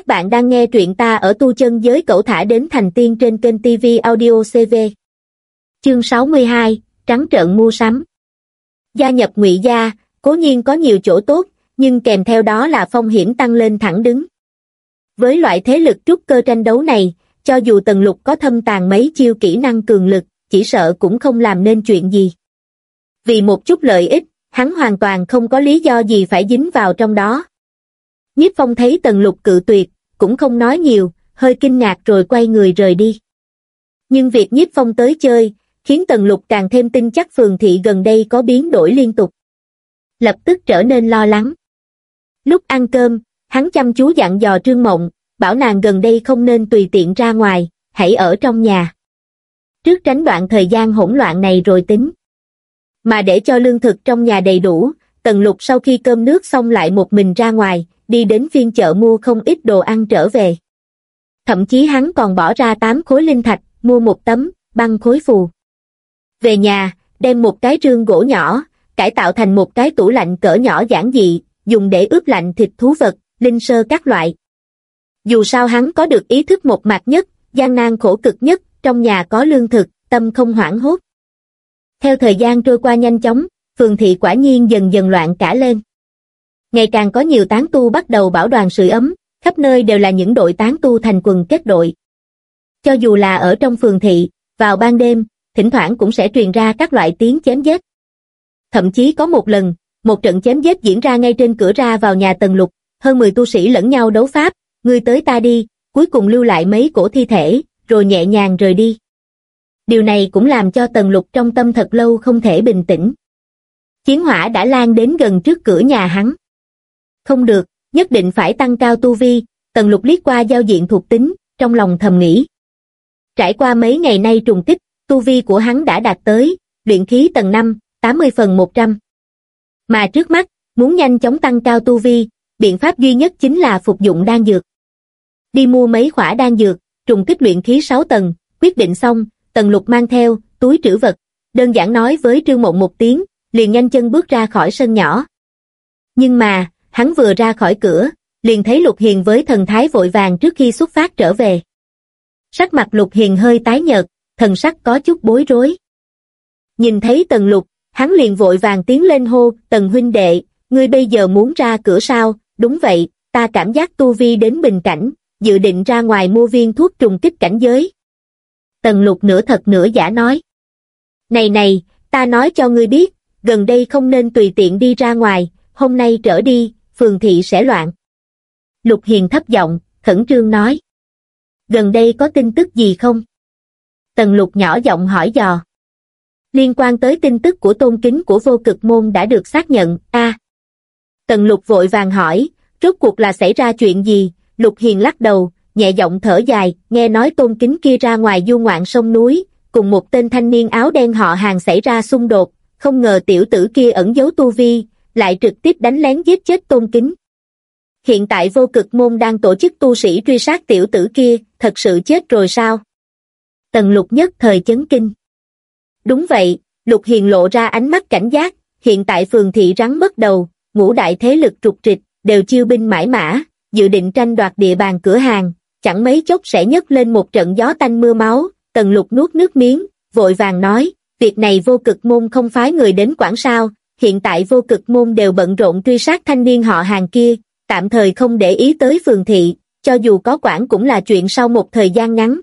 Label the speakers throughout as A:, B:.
A: Các bạn đang nghe truyện ta ở tu chân giới cẩu thả đến thành tiên trên kênh TV Audio CV. Chương 62, Trắng trợn mua sắm. Gia nhập ngụy gia, cố nhiên có nhiều chỗ tốt, nhưng kèm theo đó là phong hiểm tăng lên thẳng đứng. Với loại thế lực trúc cơ tranh đấu này, cho dù tần lục có thâm tàng mấy chiêu kỹ năng cường lực, chỉ sợ cũng không làm nên chuyện gì. Vì một chút lợi ích, hắn hoàn toàn không có lý do gì phải dính vào trong đó. Nhiếp phong thấy tần lục cự tuyệt, cũng không nói nhiều, hơi kinh ngạc rồi quay người rời đi. Nhưng việc nhiếp phong tới chơi, khiến tần lục càng thêm tin chắc phường thị gần đây có biến đổi liên tục. Lập tức trở nên lo lắng. Lúc ăn cơm, hắn chăm chú dặn dò Trương Mộng, bảo nàng gần đây không nên tùy tiện ra ngoài, hãy ở trong nhà. Trước tránh đoạn thời gian hỗn loạn này rồi tính. Mà để cho lương thực trong nhà đầy đủ, Tần Lục sau khi cơm nước xong lại một mình ra ngoài, đi đến phiên chợ mua không ít đồ ăn trở về. Thậm chí hắn còn bỏ ra 8 khối linh thạch, mua một tấm, băng khối phù. Về nhà, đem một cái rương gỗ nhỏ, cải tạo thành một cái tủ lạnh cỡ nhỏ giản dị, dùng để ướp lạnh thịt thú vật, linh sơ các loại. Dù sao hắn có được ý thức một mặt nhất, gian nan khổ cực nhất, trong nhà có lương thực, tâm không hoảng hốt. Theo thời gian trôi qua nhanh chóng, phường thị quả nhiên dần dần loạn cả lên. Ngày càng có nhiều tán tu bắt đầu bảo đoàn sưởi ấm, khắp nơi đều là những đội tán tu thành quần kết đội. Cho dù là ở trong phường thị, vào ban đêm, thỉnh thoảng cũng sẽ truyền ra các loại tiếng chém giết. Thậm chí có một lần, một trận chém giết diễn ra ngay trên cửa ra vào nhà Tần Lục, hơn 10 tu sĩ lẫn nhau đấu pháp, ngươi tới ta đi, cuối cùng lưu lại mấy cổ thi thể, rồi nhẹ nhàng rời đi. Điều này cũng làm cho Tần Lục trong tâm thật lâu không thể bình tĩnh. Chiến hỏa đã lan đến gần trước cửa nhà hắn. Không được, nhất định phải tăng cao tu vi, Tần Lục liếc qua giao diện thuộc tính, trong lòng thầm nghĩ. Trải qua mấy ngày nay trùng kích, tu vi của hắn đã đạt tới, luyện khí tầng 5, 80 phần 100. Mà trước mắt, muốn nhanh chóng tăng cao tu vi, biện pháp duy nhất chính là phục dụng đan dược. Đi mua mấy khỏa đan dược, trùng kích luyện khí 6 tầng, quyết định xong, Tần Lục mang theo, túi trữ vật, đơn giản nói với Trương Mộng một tiếng, liền nhanh chân bước ra khỏi sân nhỏ. Nhưng mà, hắn vừa ra khỏi cửa, liền thấy Lục Hiền với thần thái vội vàng trước khi xuất phát trở về. Sắc mặt Lục Hiền hơi tái nhợt, thần sắc có chút bối rối. Nhìn thấy Tần Lục, hắn liền vội vàng tiến lên hô, Tần huynh đệ, ngươi bây giờ muốn ra cửa sao, đúng vậy, ta cảm giác tu vi đến bình cảnh, dự định ra ngoài mua viên thuốc trùng kích cảnh giới. Tần Lục nửa thật nửa giả nói. Này này, ta nói cho ngươi biết, gần đây không nên tùy tiện đi ra ngoài, hôm nay trở đi, phường thị sẽ loạn. Lục Hiền thấp giọng, khẩn trương nói. Gần đây có tin tức gì không? Tần Lục nhỏ giọng hỏi dò. Liên quan tới tin tức của tôn kính của vô cực môn đã được xác nhận, a Tần Lục vội vàng hỏi, rốt cuộc là xảy ra chuyện gì? Lục Hiền lắc đầu, nhẹ giọng thở dài, nghe nói tôn kính kia ra ngoài du ngoạn sông núi, cùng một tên thanh niên áo đen họ hàng xảy ra xung đột, không ngờ tiểu tử kia ẩn giấu tu vi, lại trực tiếp đánh lén giết chết tôn kính. Hiện tại vô cực môn đang tổ chức tu sĩ truy sát tiểu tử kia, thật sự chết rồi sao? Tần lục nhất thời chấn kinh. Đúng vậy, lục hiền lộ ra ánh mắt cảnh giác, hiện tại phường thị rắn mất đầu, ngũ đại thế lực trục trịch, đều chiêu binh mãi mã, dự định tranh đoạt địa bàn cửa hàng, chẳng mấy chốc sẽ nhấc lên một trận gió tanh mưa máu, tần lục nuốt nước miếng, vội vàng nói, việc này vô cực môn không phái người đến quản sao, hiện tại vô cực môn đều bận rộn truy sát thanh niên họ hàng kia, tạm thời không để ý tới phường thị, cho dù có quản cũng là chuyện sau một thời gian ngắn.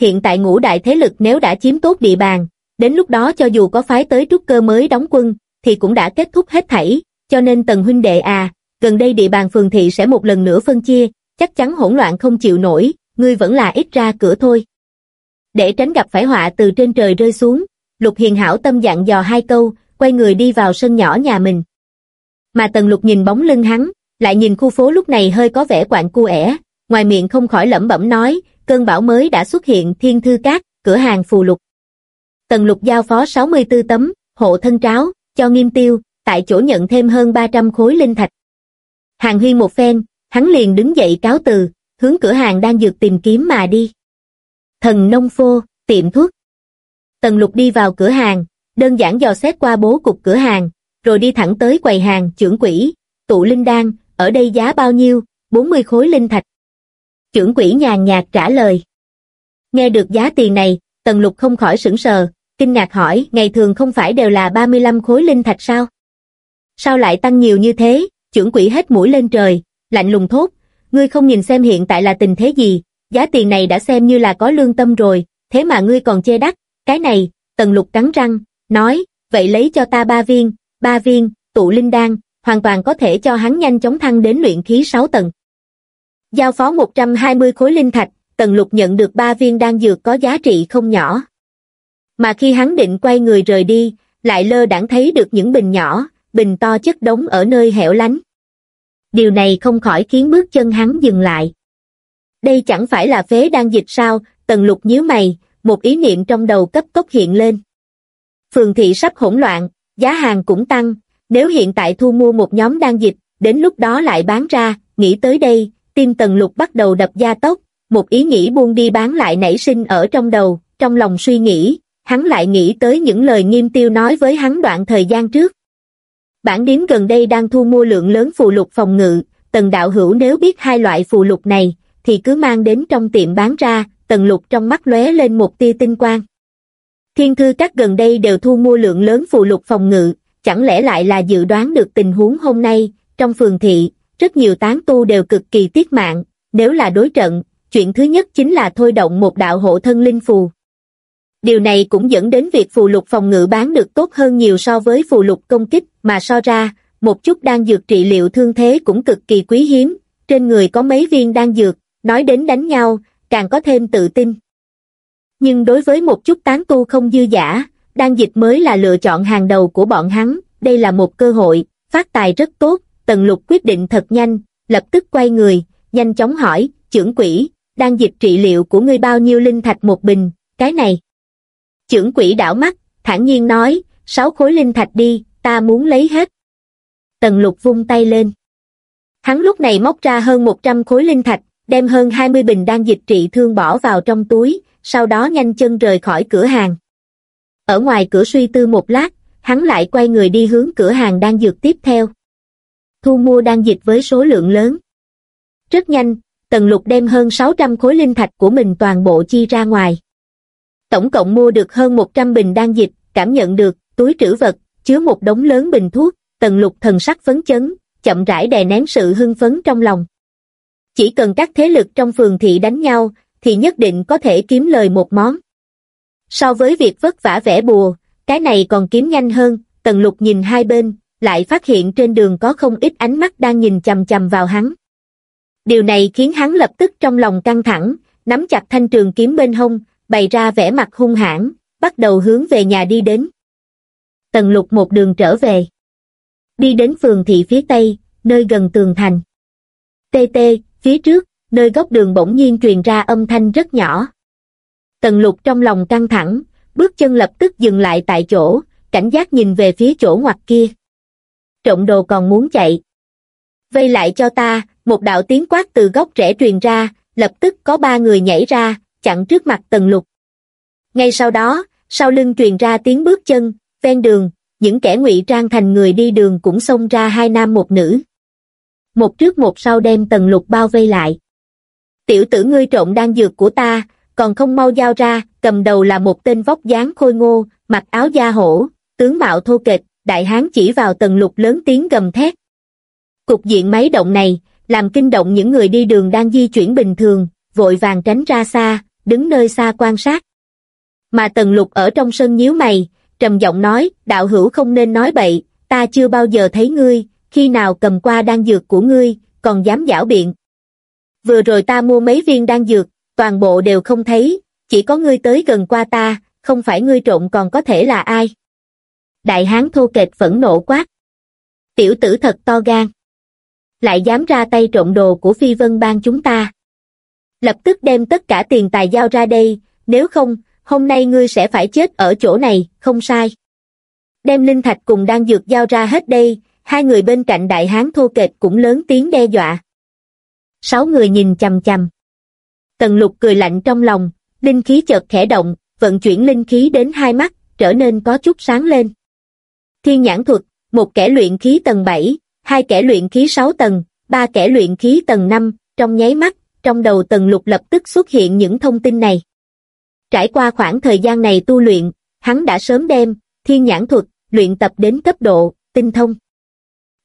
A: Hiện tại ngũ đại thế lực nếu đã chiếm tốt địa bàn, đến lúc đó cho dù có phái tới trúc cơ mới đóng quân, thì cũng đã kết thúc hết thảy, cho nên tần huynh đệ à, gần đây địa bàn phường thị sẽ một lần nữa phân chia, chắc chắn hỗn loạn không chịu nổi, ngươi vẫn là ít ra cửa thôi. Để tránh gặp phải họa từ trên trời rơi xuống, Lục Hiền hảo tâm dặn dò hai câu, quay người đi vào sân nhỏ nhà mình. Mà Tần Lục nhìn bóng lưng hắn, lại nhìn khu phố lúc này hơi có vẻ quạng cu ẻ, ngoài miệng không khỏi lẩm bẩm nói, cơn bão mới đã xuất hiện thiên thư cát, cửa hàng phù lục. Tần Lục giao phó 64 tấm, hộ thân tráo, cho nghiêm tiêu, tại chỗ nhận thêm hơn 300 khối linh thạch. Hàng Huy một phen, hắn liền đứng dậy cáo từ, hướng cửa hàng đang dược tìm kiếm mà đi. Thần nông phô, tiệm thuốc. Tần lục đi vào cửa hàng, đơn giản dò xét qua bố cục cửa hàng, rồi đi thẳng tới quầy hàng trưởng quỹ, tụ linh đan, ở đây giá bao nhiêu, 40 khối linh thạch. Trưởng quỹ nhàn nhạt trả lời. Nghe được giá tiền này, Tần Lục không khỏi sững sờ, kinh ngạc hỏi, ngày thường không phải đều là 35 khối linh thạch sao? Sao lại tăng nhiều như thế? Trưởng quỹ hết mũi lên trời, lạnh lùng thốt, ngươi không nhìn xem hiện tại là tình thế gì, giá tiền này đã xem như là có lương tâm rồi, thế mà ngươi còn chê đắt, cái này, Tần Lục cắn răng, nói, vậy lấy cho ta ba viên, ba viên, tụ linh đan, hoàn toàn có thể cho hắn nhanh chóng thăng đến luyện khí 6 tầng. Giao phó 120 khối linh thạch, Tần Lục nhận được ba viên đan dược có giá trị không nhỏ. Mà khi hắn định quay người rời đi, lại lơ đãng thấy được những bình nhỏ, bình to chất đống ở nơi hẻo lánh. Điều này không khỏi khiến bước chân hắn dừng lại. Đây chẳng phải là phế đan dịch sao, Tần Lục nhíu mày, một ý niệm trong đầu cấp tốc hiện lên. Phường thị sắp hỗn loạn, giá hàng cũng tăng, nếu hiện tại thu mua một nhóm đan dịch, đến lúc đó lại bán ra, nghĩ tới đây, tim tần lục bắt đầu đập gia tốc, một ý nghĩ buông đi bán lại nảy sinh ở trong đầu, trong lòng suy nghĩ, hắn lại nghĩ tới những lời nghiêm tiêu nói với hắn đoạn thời gian trước. Bản điếm gần đây đang thu mua lượng lớn phù lục phòng ngự, tần đạo hữu nếu biết hai loại phù lục này, thì cứ mang đến trong tiệm bán ra, tần lục trong mắt lóe lên một tia tinh quang. Thiên thư các gần đây đều thu mua lượng lớn phù lục phòng ngự, chẳng lẽ lại là dự đoán được tình huống hôm nay, trong phường thị, rất nhiều tán tu đều cực kỳ tiết mạng, nếu là đối trận, chuyện thứ nhất chính là thôi động một đạo hộ thân linh phù. Điều này cũng dẫn đến việc phù lục phòng ngự bán được tốt hơn nhiều so với phù lục công kích, mà so ra, một chút đan dược trị liệu thương thế cũng cực kỳ quý hiếm, trên người có mấy viên đan dược, nói đến đánh nhau, càng có thêm tự tin. Nhưng đối với một chút tán tu không dư giả, đan dịch mới là lựa chọn hàng đầu của bọn hắn, đây là một cơ hội, phát tài rất tốt, tần lục quyết định thật nhanh, lập tức quay người, nhanh chóng hỏi, trưởng quỷ, đan dịch trị liệu của ngươi bao nhiêu linh thạch một bình, cái này. Trưởng quỷ đảo mắt, thản nhiên nói, sáu khối linh thạch đi, ta muốn lấy hết. Tần lục vung tay lên. Hắn lúc này móc ra hơn 100 khối linh thạch, đem hơn 20 bình đan dịch trị thương bỏ vào trong túi, sau đó nhanh chân rời khỏi cửa hàng. Ở ngoài cửa suy tư một lát, hắn lại quay người đi hướng cửa hàng đan dược tiếp theo. Thu mua đan dịch với số lượng lớn. Rất nhanh, Tần Lục đem hơn 600 khối linh thạch của mình toàn bộ chi ra ngoài. Tổng cộng mua được hơn 100 bình đan dịch, cảm nhận được, túi trữ vật, chứa một đống lớn bình thuốc, Tần Lục thần sắc phấn chấn, chậm rãi đè nén sự hưng phấn trong lòng. Chỉ cần các thế lực trong phường thị đánh nhau, thì nhất định có thể kiếm lời một món. So với việc vất vả vẽ bùa, cái này còn kiếm nhanh hơn, tần lục nhìn hai bên, lại phát hiện trên đường có không ít ánh mắt đang nhìn chầm chầm vào hắn. Điều này khiến hắn lập tức trong lòng căng thẳng, nắm chặt thanh trường kiếm bên hông, bày ra vẻ mặt hung hãn, bắt đầu hướng về nhà đi đến. Tần lục một đường trở về. Đi đến phường thị phía tây, nơi gần tường thành. Tê tê, phía trước, nơi góc đường bỗng nhiên truyền ra âm thanh rất nhỏ. Tần lục trong lòng căng thẳng, bước chân lập tức dừng lại tại chỗ, cảnh giác nhìn về phía chỗ ngoặt kia. Trộm đồ còn muốn chạy. Vây lại cho ta, một đạo tiếng quát từ góc rẽ truyền ra, lập tức có ba người nhảy ra, chặn trước mặt tần lục. Ngay sau đó, sau lưng truyền ra tiếng bước chân, ven đường, những kẻ ngụy trang thành người đi đường cũng xông ra hai nam một nữ. Một trước một sau đem tần lục bao vây lại. Tiểu tử ngươi trộm đan dược của ta, còn không mau giao ra, cầm đầu là một tên vóc dáng khôi ngô, mặc áo da hổ, tướng mạo thô kệch, đại hán chỉ vào tầng lục lớn tiếng gầm thét. Cục diện máy động này, làm kinh động những người đi đường đang di chuyển bình thường, vội vàng tránh ra xa, đứng nơi xa quan sát. Mà tần lục ở trong sân nhíu mày, trầm giọng nói, đạo hữu không nên nói bậy, ta chưa bao giờ thấy ngươi, khi nào cầm qua đan dược của ngươi, còn dám giảo biện. Vừa rồi ta mua mấy viên đan dược, toàn bộ đều không thấy, chỉ có ngươi tới gần qua ta, không phải ngươi trộm còn có thể là ai. Đại hán thô kệch phẫn nộ quát. Tiểu tử thật to gan. Lại dám ra tay trộm đồ của phi vân bang chúng ta. Lập tức đem tất cả tiền tài giao ra đây, nếu không, hôm nay ngươi sẽ phải chết ở chỗ này, không sai. Đem linh thạch cùng đan dược giao ra hết đây, hai người bên cạnh đại hán thô kệch cũng lớn tiếng đe dọa. Sáu người nhìn chằm chằm Tần lục cười lạnh trong lòng, linh khí chợt khẽ động, vận chuyển linh khí đến hai mắt, trở nên có chút sáng lên. Thiên nhãn thuật, một kẻ luyện khí tầng 7, hai kẻ luyện khí 6 tầng, ba kẻ luyện khí tầng 5, trong nháy mắt, trong đầu tần lục lập tức xuất hiện những thông tin này. Trải qua khoảng thời gian này tu luyện, hắn đã sớm đem, thiên nhãn thuật, luyện tập đến cấp độ, tinh thông.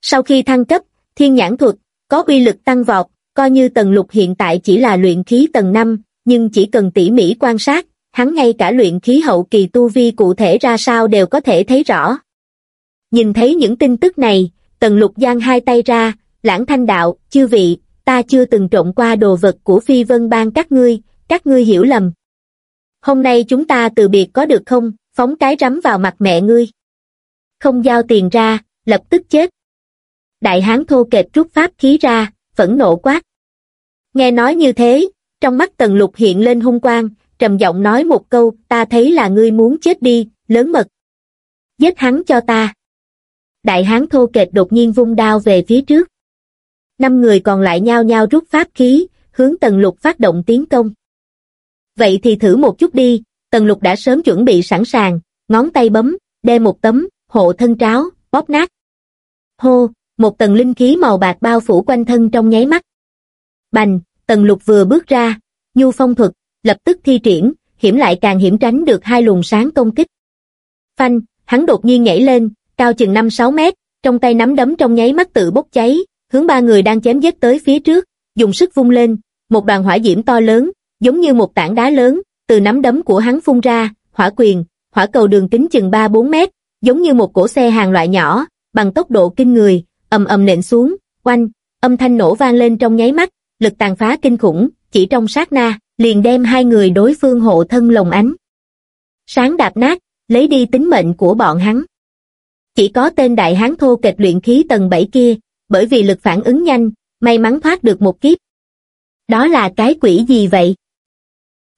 A: Sau khi thăng cấp, thiên nhãn thuật, có uy lực tăng vọt, coi như tần lục hiện tại chỉ là luyện khí tầng 5, nhưng chỉ cần tỉ mỉ quan sát, hắn ngay cả luyện khí hậu kỳ tu vi cụ thể ra sao đều có thể thấy rõ. Nhìn thấy những tin tức này, tần lục giang hai tay ra, lãng thanh đạo, chư vị, ta chưa từng trộn qua đồ vật của phi vân bang các ngươi, các ngươi hiểu lầm. Hôm nay chúng ta từ biệt có được không, phóng cái rắm vào mặt mẹ ngươi. Không giao tiền ra, lập tức chết. Đại hán thô kệch rút pháp khí ra, phẫn nộ quát. Nghe nói như thế, trong mắt tần lục hiện lên hung quang, trầm giọng nói một câu, ta thấy là ngươi muốn chết đi, lớn mật. Giết hắn cho ta. Đại hán thô kệch đột nhiên vung đao về phía trước. Năm người còn lại nhao nhao rút pháp khí, hướng tần lục phát động tiến công. Vậy thì thử một chút đi, tần lục đã sớm chuẩn bị sẵn sàng, ngón tay bấm, đe một tấm, hộ thân tráo, bóp nát. Hô, một tầng linh khí màu bạc bao phủ quanh thân trong nháy mắt. Bành, tần lục vừa bước ra, nhu phong thuật, lập tức thi triển, hiểm lại càng hiểm tránh được hai luồng sáng công kích. Phanh, hắn đột nhiên nhảy lên, cao chừng 5-6 mét, trong tay nắm đấm trong nháy mắt tự bốc cháy, hướng ba người đang chém giết tới phía trước, dùng sức vung lên, một đoàn hỏa diễm to lớn, giống như một tảng đá lớn, từ nắm đấm của hắn phun ra, hỏa quyền, hỏa cầu đường kính chừng 3-4 mét, giống như một cổ xe hàng loại nhỏ, bằng tốc độ kinh người, ầm ầm nện xuống, oanh, âm thanh nổ vang lên trong nháy mắt, lực tàn phá kinh khủng, chỉ trong sát na, liền đem hai người đối phương hộ thân lồng ánh. Sáng đạp nát, lấy đi tính mệnh của bọn hắn. Chỉ có tên đại hán thô kịch luyện khí tầng 7 kia, bởi vì lực phản ứng nhanh, may mắn thoát được một kiếp. Đó là cái quỷ gì vậy?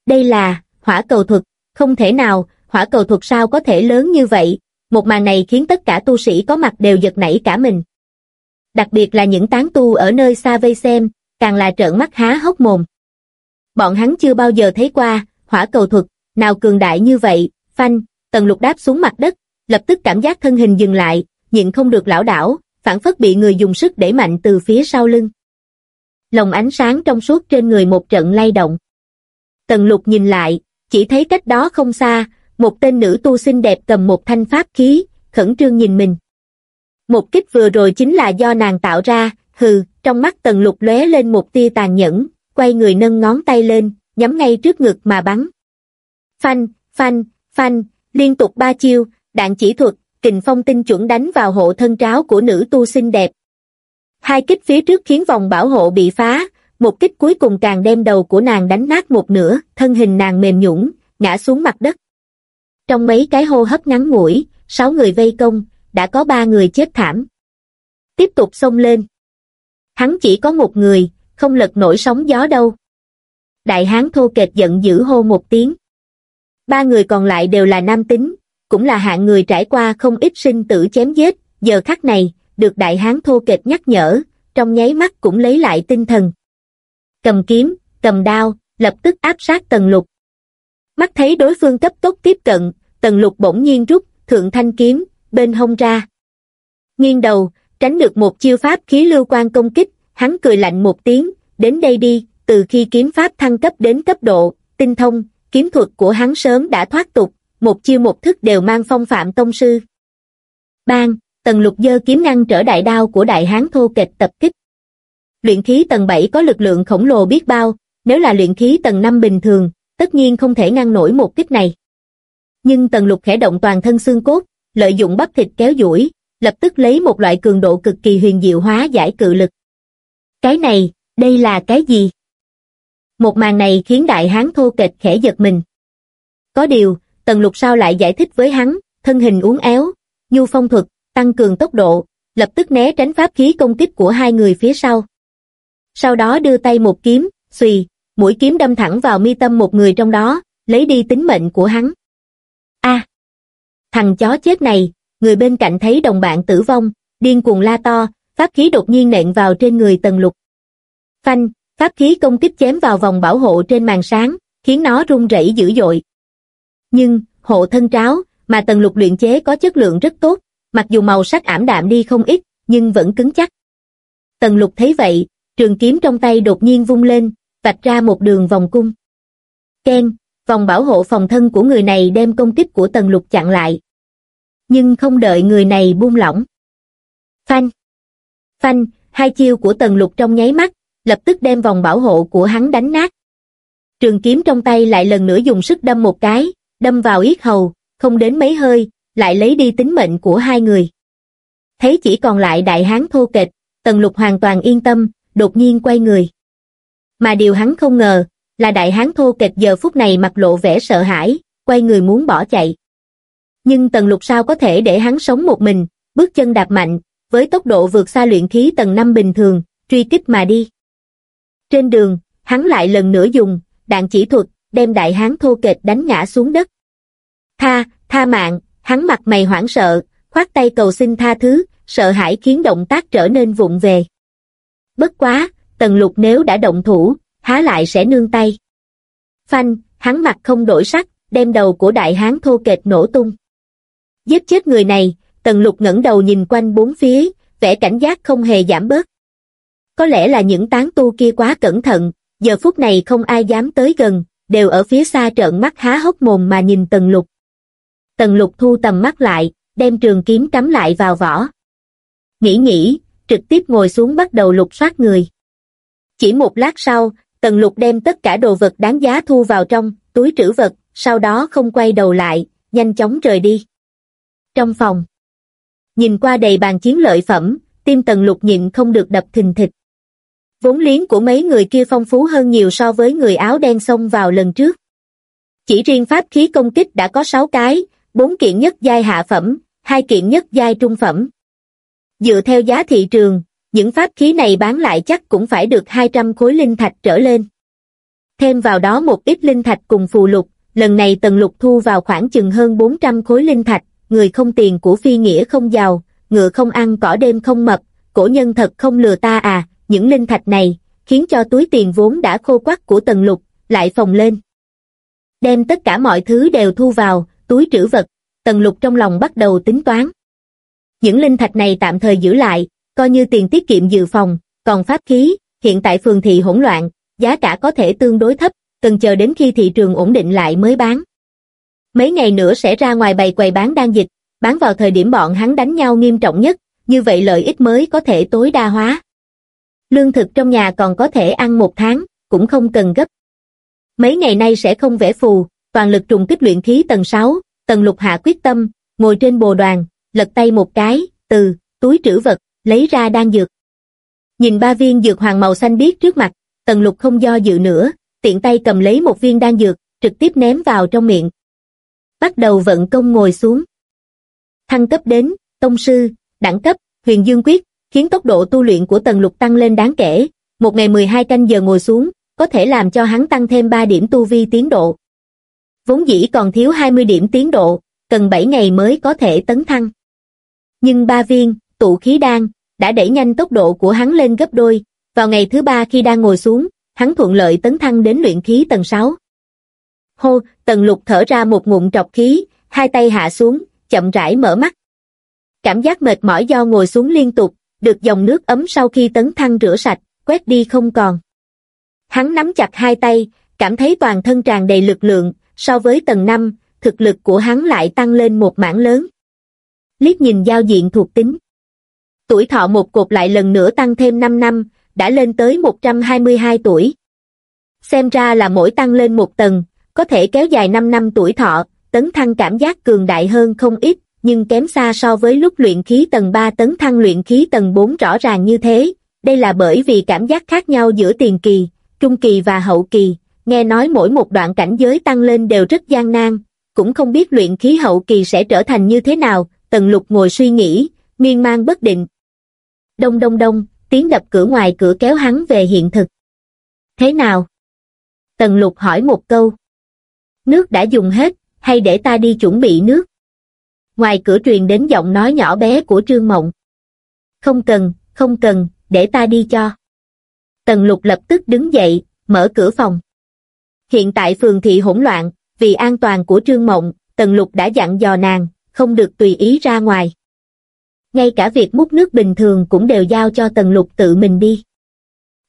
A: Đây là, hỏa cầu thuật, không thể nào, hỏa cầu thuật sao có thể lớn như vậy, một màn này khiến tất cả tu sĩ có mặt đều giật nảy cả mình. Đặc biệt là những tán tu ở nơi xa vây xem, càng là trợn mắt há hốc mồm. Bọn hắn chưa bao giờ thấy qua, hỏa cầu thuật, nào cường đại như vậy, phanh, tần lục đáp xuống mặt đất, lập tức cảm giác thân hình dừng lại, nhịn không được lão đảo, phản phất bị người dùng sức đẩy mạnh từ phía sau lưng. Lồng ánh sáng trong suốt trên người một trận lay động. Tần lục nhìn lại, chỉ thấy cách đó không xa, một tên nữ tu xinh đẹp cầm một thanh pháp khí, khẩn trương nhìn mình. Một kích vừa rồi chính là do nàng tạo ra, hừ, trong mắt tần lục lóe lên một tia tàn nhẫn, quay người nâng ngón tay lên, nhắm ngay trước ngực mà bắn. Phanh, phanh, phanh, liên tục ba chiêu, đạn chỉ thuật, kình phong tinh chuẩn đánh vào hộ thân tráo của nữ tu xinh đẹp. Hai kích phía trước khiến vòng bảo hộ bị phá, một kích cuối cùng càng đem đầu của nàng đánh nát một nửa, thân hình nàng mềm nhũn, ngã xuống mặt đất. Trong mấy cái hô hấp ngắn ngủi, sáu người vây công, đã có ba người chết thảm. Tiếp tục xông lên. Hắn chỉ có một người, không lật nổi sóng gió đâu. Đại hán thô kệch giận dữ hô một tiếng. Ba người còn lại đều là nam tính, cũng là hạng người trải qua không ít sinh tử chém giết, giờ khắc này, được đại hán thô kệch nhắc nhở, trong nháy mắt cũng lấy lại tinh thần. Cầm kiếm, cầm đao, lập tức áp sát tần lục. Mắt thấy đối phương cấp tốc tiếp cận, tần lục bỗng nhiên rút, thượng thanh kiếm, bên hông ra. Nghiêng đầu, tránh được một chiêu pháp khí lưu quan công kích, hắn cười lạnh một tiếng, đến đây đi, từ khi kiếm pháp thăng cấp đến cấp độ, tinh thông, kiếm thuật của hắn sớm đã thoát tục, một chiêu một thức đều mang phong phạm tông sư. Bang, tần lục dơ kiếm ngăn trở đại đao của đại hán thô kịch tập kích. Luyện khí tầng 7 có lực lượng khổng lồ biết bao, nếu là luyện khí tầng 5 bình thường, tất nhiên không thể ngăn nổi một kích này. Nhưng tần lục khẽ động toàn thân xương cốt, lợi dụng bắp thịt kéo duỗi, lập tức lấy một loại cường độ cực kỳ huyền diệu hóa giải cự lực. Cái này, đây là cái gì? Một màn này khiến đại hán thô kịch khẽ giật mình. Có điều, tần lục sao lại giải thích với hắn, thân hình uốn éo, nhu phong thuật, tăng cường tốc độ, lập tức né tránh pháp khí công kích của hai người phía sau. Sau đó đưa tay một kiếm, xùy, mũi kiếm đâm thẳng vào mi tâm một người trong đó, lấy đi tính mệnh của hắn. A, thằng chó chết này, người bên cạnh thấy đồng bạn tử vong, điên cuồng la to, pháp khí đột nhiên nện vào trên người tần lục. Phanh, pháp khí công kích chém vào vòng bảo hộ trên màn sáng, khiến nó rung rẩy dữ dội. Nhưng, hộ thân tráo, mà tần lục luyện chế có chất lượng rất tốt, mặc dù màu sắc ảm đạm đi không ít, nhưng vẫn cứng chắc. Tần lục thấy vậy, trường kiếm trong tay đột nhiên vung lên, vạch ra một đường vòng cung. Ken, vòng bảo hộ phòng thân của người này đem công kích của tần lục chặn lại. Nhưng không đợi người này buông lỏng. Phanh! Phanh, hai chiêu của tần lục trong nháy mắt, lập tức đem vòng bảo hộ của hắn đánh nát. Trường kiếm trong tay lại lần nữa dùng sức đâm một cái, đâm vào yết hầu, không đến mấy hơi, lại lấy đi tính mệnh của hai người. Thấy chỉ còn lại đại hán thô kịch, tần lục hoàn toàn yên tâm, đột nhiên quay người. Mà điều hắn không ngờ, là đại hán thô kịch giờ phút này mặt lộ vẻ sợ hãi, quay người muốn bỏ chạy. Nhưng tần lục sao có thể để hắn sống một mình, bước chân đạp mạnh, với tốc độ vượt xa luyện khí tầng 5 bình thường, truy kích mà đi. Trên đường, hắn lại lần nữa dùng, đạn chỉ thuật, đem đại hán thô kệch đánh ngã xuống đất. Tha, tha mạng, hắn mặt mày hoảng sợ, khoát tay cầu xin tha thứ, sợ hãi khiến động tác trở nên vụng về. Bất quá, tần lục nếu đã động thủ, há lại sẽ nương tay. Phanh, hắn mặt không đổi sắc, đem đầu của đại hán thô kệch nổ tung. Giết chết người này, tần lục ngẩng đầu nhìn quanh bốn phía, vẻ cảnh giác không hề giảm bớt. Có lẽ là những tán tu kia quá cẩn thận, giờ phút này không ai dám tới gần, đều ở phía xa trợn mắt há hốc mồm mà nhìn tần lục. Tần lục thu tầm mắt lại, đem trường kiếm cắm lại vào vỏ. Nghĩ nghĩ, trực tiếp ngồi xuống bắt đầu lục soát người. Chỉ một lát sau, Tần Lục đem tất cả đồ vật đáng giá thu vào trong túi trữ vật, sau đó không quay đầu lại, nhanh chóng rời đi. Trong phòng, nhìn qua đầy bàn chiến lợi phẩm, tim Tần Lục nhịn không được đập thình thịch. Vốn liếng của mấy người kia phong phú hơn nhiều so với người áo đen xông vào lần trước. Chỉ riêng pháp khí công kích đã có 6 cái, 4 kiện nhất giai hạ phẩm, hai kiện nhất giai trung phẩm. Dựa theo giá thị trường, những pháp khí này bán lại chắc cũng phải được 200 khối linh thạch trở lên. Thêm vào đó một ít linh thạch cùng phù lục, lần này tần lục thu vào khoảng chừng hơn 400 khối linh thạch, người không tiền của phi nghĩa không giàu, ngựa không ăn cỏ đêm không mập, cổ nhân thật không lừa ta à, những linh thạch này, khiến cho túi tiền vốn đã khô quắc của tần lục, lại phồng lên. Đem tất cả mọi thứ đều thu vào, túi trữ vật, tần lục trong lòng bắt đầu tính toán. Những linh thạch này tạm thời giữ lại, coi như tiền tiết kiệm dự phòng, còn pháp khí, hiện tại phường thị hỗn loạn, giá cả có thể tương đối thấp, cần chờ đến khi thị trường ổn định lại mới bán. Mấy ngày nữa sẽ ra ngoài bày quầy bán đan dịch, bán vào thời điểm bọn hắn đánh nhau nghiêm trọng nhất, như vậy lợi ích mới có thể tối đa hóa. Lương thực trong nhà còn có thể ăn một tháng, cũng không cần gấp. Mấy ngày nay sẽ không vẽ phù, toàn lực trùng kích luyện khí tầng 6, tầng lục hạ quyết tâm, ngồi trên bồ đoàn, lật tay một cái, từ, túi trữ vật, lấy ra đan dược. Nhìn ba viên dược hoàng màu xanh biếc trước mặt, tần lục không do dự nữa, tiện tay cầm lấy một viên đan dược, trực tiếp ném vào trong miệng. Bắt đầu vận công ngồi xuống. Thăng cấp đến, tông sư, đẳng cấp, huyền dương quyết, khiến tốc độ tu luyện của tần lục tăng lên đáng kể, một ngày 12 canh giờ ngồi xuống, có thể làm cho hắn tăng thêm 3 điểm tu vi tiến độ. Vốn dĩ còn thiếu 20 điểm tiến độ, cần 7 ngày mới có thể tấn thăng. Nhưng ba viên, tụ khí đan, đã đẩy nhanh tốc độ của hắn lên gấp đôi, vào ngày thứ ba khi đang ngồi xuống, hắn thuận lợi tấn thăng đến luyện khí tầng 6. Hô, tần lục thở ra một ngụm trọc khí, hai tay hạ xuống, chậm rãi mở mắt. Cảm giác mệt mỏi do ngồi xuống liên tục, được dòng nước ấm sau khi tấn thăng rửa sạch, quét đi không còn. Hắn nắm chặt hai tay, cảm thấy toàn thân tràn đầy lực lượng, so với tầng 5, thực lực của hắn lại tăng lên một mảng lớn. Liếc nhìn giao diện thuộc tính. Tuổi thọ một cột lại lần nữa tăng thêm 5 năm, đã lên tới 122 tuổi. Xem ra là mỗi tăng lên một tầng, có thể kéo dài 5 năm tuổi thọ, tấn thăng cảm giác cường đại hơn không ít, nhưng kém xa so với lúc luyện khí tầng 3 tấn thăng luyện khí tầng 4 rõ ràng như thế. Đây là bởi vì cảm giác khác nhau giữa tiền kỳ, trung kỳ và hậu kỳ, nghe nói mỗi một đoạn cảnh giới tăng lên đều rất gian nan, cũng không biết luyện khí hậu kỳ sẽ trở thành như thế nào, tần lục ngồi suy nghĩ, miên man bất định, Đông đông đông, tiếng đập cửa ngoài cửa kéo hắn về hiện thực. Thế nào? Tần lục hỏi một câu. Nước đã dùng hết, hay để ta đi chuẩn bị nước? Ngoài cửa truyền đến giọng nói nhỏ bé của Trương Mộng. Không cần, không cần, để ta đi cho. Tần lục lập tức đứng dậy, mở cửa phòng. Hiện tại phường thị hỗn loạn, vì an toàn của Trương Mộng, Tần lục đã dặn dò nàng, không được tùy ý ra ngoài. ngay cả việc múc nước bình thường cũng đều giao cho Tần Lục tự mình đi.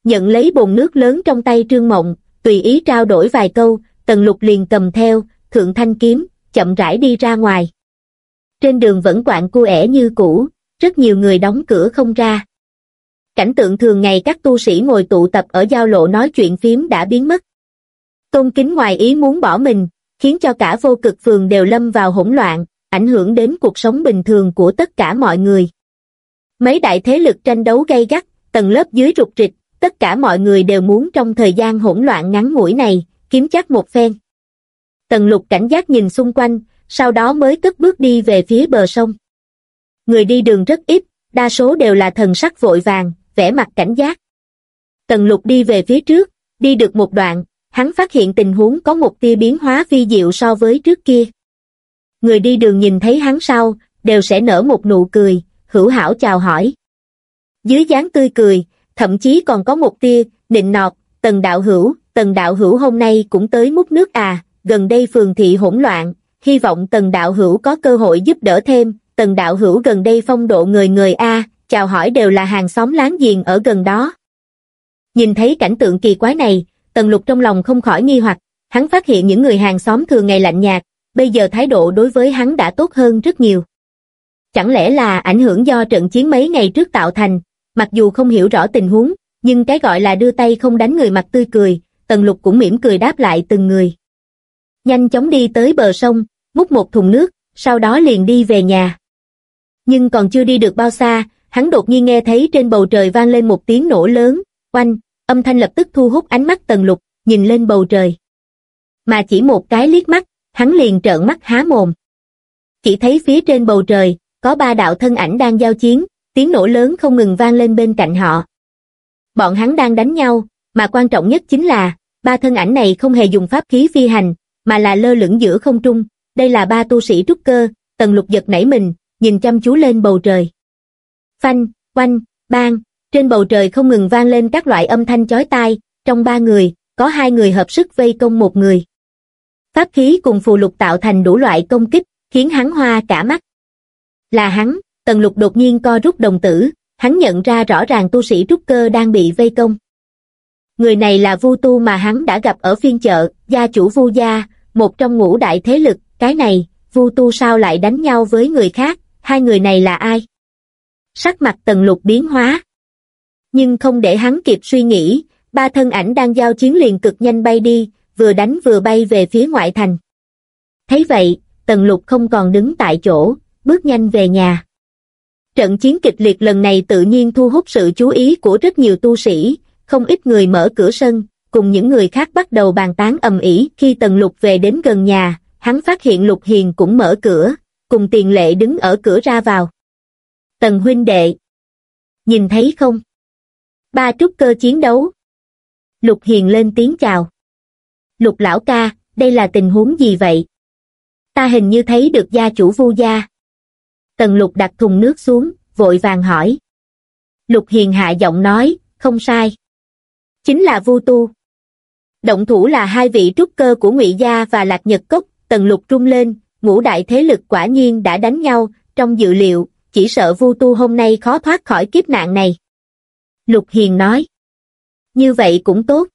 A: Nhận lấy bồn nước lớn trong tay Trương Mộng, tùy ý trao đổi vài câu, Tần Lục liền cầm theo, thượng thanh kiếm, chậm rãi đi ra ngoài. Trên đường vẫn quạng cu ẻ như cũ, rất nhiều người đóng cửa không ra. Cảnh tượng thường ngày các tu sĩ ngồi tụ tập ở giao lộ nói chuyện phím đã biến mất. Tôn kính ngoài ý muốn bỏ mình, khiến cho cả vô cực phường đều lâm vào hỗn loạn, ảnh hưởng đến cuộc sống bình thường của tất cả mọi người. Mấy đại thế lực tranh đấu gay gắt, tầng lớp dưới rục rịch, tất cả mọi người đều muốn trong thời gian hỗn loạn ngắn ngủi này, kiếm chắc một phen. Tần lục cảnh giác nhìn xung quanh, sau đó mới cất bước đi về phía bờ sông. Người đi đường rất ít, đa số đều là thần sắc vội vàng, vẻ mặt cảnh giác. Tần lục đi về phía trước, đi được một đoạn, hắn phát hiện tình huống có một tia biến hóa vi diệu so với trước kia. Người đi đường nhìn thấy hắn sau, đều sẽ nở một nụ cười, hữu hảo chào hỏi. Dưới dáng tươi cười, thậm chí còn có một tia, nịnh nọt, tần đạo hữu, tần đạo hữu hôm nay cũng tới múc nước à, gần đây phường thị hỗn loạn, hy vọng tần đạo hữu có cơ hội giúp đỡ thêm, tần đạo hữu gần đây phong độ người người A, chào hỏi đều là hàng xóm láng giềng ở gần đó. Nhìn thấy cảnh tượng kỳ quái này, tần lục trong lòng không khỏi nghi hoặc, hắn phát hiện những người hàng xóm thường ngày lạnh nhạt, bây giờ thái độ đối với hắn đã tốt hơn rất nhiều. Chẳng lẽ là ảnh hưởng do trận chiến mấy ngày trước tạo thành, mặc dù không hiểu rõ tình huống, nhưng cái gọi là đưa tay không đánh người mặt tươi cười, tần lục cũng mỉm cười đáp lại từng người. Nhanh chóng đi tới bờ sông, múc một thùng nước, sau đó liền đi về nhà. Nhưng còn chưa đi được bao xa, hắn đột nhiên nghe thấy trên bầu trời vang lên một tiếng nổ lớn, oanh, âm thanh lập tức thu hút ánh mắt tần lục, nhìn lên bầu trời. Mà chỉ một cái liếc mắt, hắn liền trợn mắt há mồm. Chỉ thấy phía trên bầu trời, có ba đạo thân ảnh đang giao chiến, tiếng nổ lớn không ngừng vang lên bên cạnh họ. Bọn hắn đang đánh nhau, mà quan trọng nhất chính là, ba thân ảnh này không hề dùng pháp khí phi hành, mà là lơ lửng giữa không trung, đây là ba tu sĩ trúc cơ, tần lục giật nảy mình, nhìn chăm chú lên bầu trời. Phanh, quanh, bang, trên bầu trời không ngừng vang lên các loại âm thanh chói tai, trong ba người, có hai người hợp sức vây công một người. Pháp khí cùng phù lục tạo thành đủ loại công kích, khiến hắn hoa cả mắt. Là hắn, tần lục đột nhiên co rút đồng tử, hắn nhận ra rõ ràng tu sĩ trúc cơ đang bị vây công. Người này là Vu Tu mà hắn đã gặp ở phiên chợ, gia chủ Vu gia, một trong ngũ đại thế lực, cái này, Vu Tu sao lại đánh nhau với người khác, hai người này là ai? Sắc mặt tần lục biến hóa. Nhưng không để hắn kịp suy nghĩ, ba thân ảnh đang giao chiến liền cực nhanh bay đi, vừa đánh vừa bay về phía ngoại thành. Thấy vậy, tần lục không còn đứng tại chỗ, bước nhanh về nhà. Trận chiến kịch liệt lần này tự nhiên thu hút sự chú ý của rất nhiều tu sĩ, không ít người mở cửa sân, cùng những người khác bắt đầu bàn tán ầm ĩ khi Tần Lục về đến gần nhà, hắn phát hiện Lục Hiền cũng mở cửa, cùng tiền lệ đứng ở cửa ra vào. Tần huynh đệ. Nhìn thấy không? Ba trúc cơ chiến đấu. Lục Hiền lên tiếng chào. Lục lão ca, đây là tình huống gì vậy? Ta hình như thấy được gia chủ vu gia. Tần lục đặt thùng nước xuống, vội vàng hỏi. Lục Hiền hạ giọng nói, không sai. Chính là vu tu. Động thủ là hai vị trúc cơ của ngụy Gia và Lạc Nhật Cốc, tần lục trung lên, ngũ đại thế lực quả nhiên đã đánh nhau, trong dự liệu, chỉ sợ vu tu hôm nay khó thoát khỏi kiếp nạn này. Lục Hiền nói. Như vậy cũng tốt.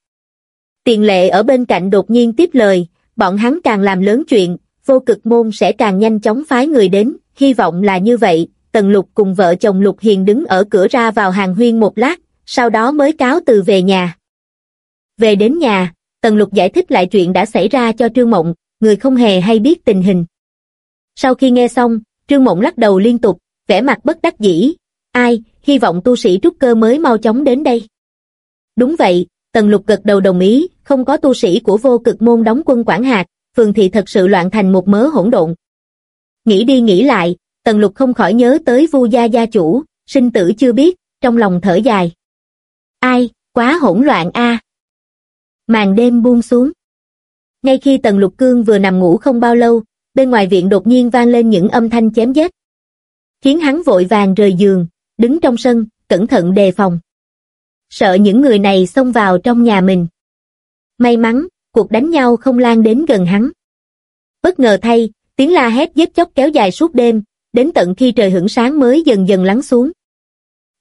A: Tiền lệ ở bên cạnh đột nhiên tiếp lời, bọn hắn càng làm lớn chuyện, vô cực môn sẽ càng nhanh chóng phái người đến, hy vọng là như vậy, Tần Lục cùng vợ chồng Lục Hiền đứng ở cửa ra vào hàng huyên một lát, sau đó mới cáo từ về nhà. Về đến nhà, Tần Lục giải thích lại chuyện đã xảy ra cho Trương Mộng, người không hề hay biết tình hình. Sau khi nghe xong, Trương Mộng lắc đầu liên tục, vẻ mặt bất đắc dĩ. Ai, hy vọng tu sĩ trúc cơ mới mau chóng đến đây. Đúng vậy, Tần Lục gật đầu đồng ý, không có tu sĩ của vô cực môn đóng quân quản hạt, phường thị thật sự loạn thành một mớ hỗn độn. Nghĩ đi nghĩ lại, Tần Lục không khỏi nhớ tới Vu gia gia chủ, sinh tử chưa biết, trong lòng thở dài. Ai, quá hỗn loạn a. Màn đêm buông xuống. Ngay khi Tần Lục Cương vừa nằm ngủ không bao lâu, bên ngoài viện đột nhiên vang lên những âm thanh chém giết. Khiến hắn vội vàng rời giường, đứng trong sân, cẩn thận đề phòng. Sợ những người này xông vào trong nhà mình. May mắn, cuộc đánh nhau không lan đến gần hắn. Bất ngờ thay, tiếng la hét giết chóc kéo dài suốt đêm, đến tận khi trời hưởng sáng mới dần dần lắng xuống.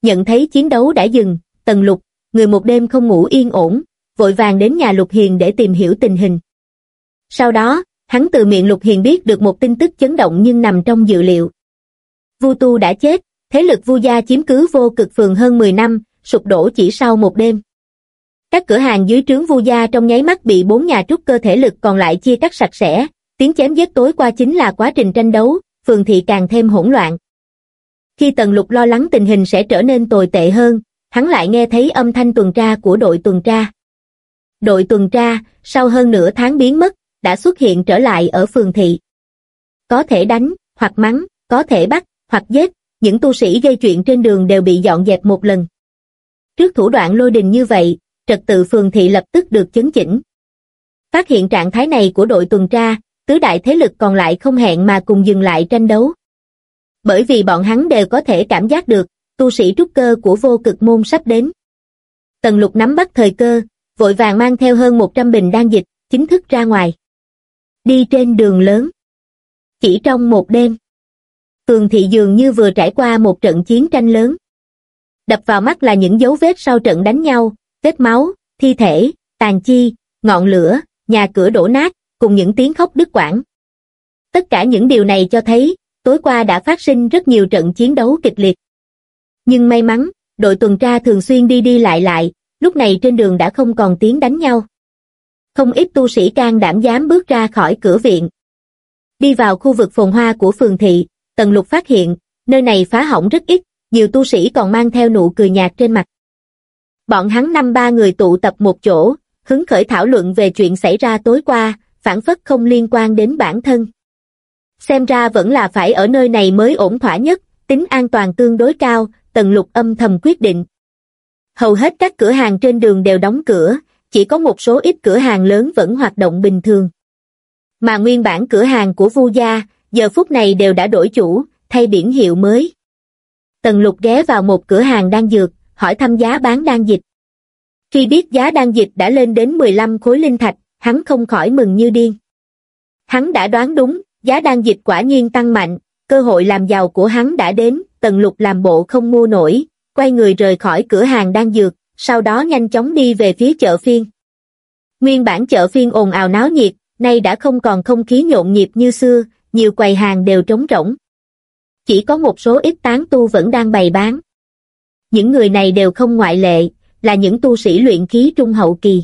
A: Nhận thấy chiến đấu đã dừng, Tần Lục, người một đêm không ngủ yên ổn, vội vàng đến nhà Lục Hiền để tìm hiểu tình hình. Sau đó, hắn từ miệng Lục Hiền biết được một tin tức chấn động nhưng nằm trong dự liệu. Vu Tu đã chết, thế lực Vu gia chiếm cứ vô cực phường hơn 10 năm, sụp đổ chỉ sau một đêm. Các cửa hàng dưới trướng Vu gia trong nháy mắt bị bốn nhà trúc cơ thể lực còn lại chia cắt sạch sẽ, tiếng chém giết tối qua chính là quá trình tranh đấu, phường thị càng thêm hỗn loạn. Khi Tần Lục lo lắng tình hình sẽ trở nên tồi tệ hơn, hắn lại nghe thấy âm thanh tuần tra của đội tuần tra. Đội tuần tra, sau hơn nửa tháng biến mất, đã xuất hiện trở lại ở phường thị. Có thể đánh, hoặc mắng, có thể bắt, hoặc giết, những tu sĩ gây chuyện trên đường đều bị dọn dẹp một lần. Trước thủ đoạn lôi đình như vậy, trật tự phường thị lập tức được chấn chỉnh. Phát hiện trạng thái này của đội tuần tra, tứ đại thế lực còn lại không hẹn mà cùng dừng lại tranh đấu. Bởi vì bọn hắn đều có thể cảm giác được, tu sĩ trúc cơ của vô cực môn sắp đến. Tần lục nắm bắt thời cơ, vội vàng mang theo hơn 100 bình đan dịch, chính thức ra ngoài. Đi trên đường lớn. Chỉ trong một đêm. Cường thị dường như vừa trải qua một trận chiến tranh lớn. Đập vào mắt là những dấu vết sau trận đánh nhau, vết máu, thi thể, tàn chi, ngọn lửa, nhà cửa đổ nát, cùng những tiếng khóc đứt quãng. Tất cả những điều này cho thấy, tối qua đã phát sinh rất nhiều trận chiến đấu kịch liệt. Nhưng may mắn, đội tuần tra thường xuyên đi đi lại lại, lúc này trên đường đã không còn tiếng đánh nhau. Không ít tu sĩ can đảm dám bước ra khỏi cửa viện. Đi vào khu vực phồn hoa của phường thị, Tần Lục phát hiện, nơi này phá hỏng rất ít, nhiều tu sĩ còn mang theo nụ cười nhạt trên mặt. Bọn hắn năm ba người tụ tập một chỗ, hứng khởi thảo luận về chuyện xảy ra tối qua, phản phất không liên quan đến bản thân. Xem ra vẫn là phải ở nơi này mới ổn thỏa nhất, tính an toàn tương đối cao, tần lục âm thầm quyết định. Hầu hết các cửa hàng trên đường đều đóng cửa, chỉ có một số ít cửa hàng lớn vẫn hoạt động bình thường. Mà nguyên bản cửa hàng của Vu Gia, giờ phút này đều đã đổi chủ, thay biển hiệu mới. Tần lục ghé vào một cửa hàng đan dược, hỏi thăm giá bán đan dịch. Khi biết giá đan dịch đã lên đến 15 khối linh thạch, hắn không khỏi mừng như điên. Hắn đã đoán đúng, giá đan dịch quả nhiên tăng mạnh, cơ hội làm giàu của hắn đã đến, tần lục làm bộ không mua nổi, quay người rời khỏi cửa hàng đang dược, sau đó nhanh chóng đi về phía chợ phiên. Nguyên bản chợ phiên ồn ào náo nhiệt, nay đã không còn không khí nhộn nhịp như xưa, nhiều quầy hàng đều trống rỗng. Chỉ có một số ít tán tu vẫn đang bày bán. Những người này đều không ngoại lệ, là những tu sĩ luyện khí trung hậu kỳ.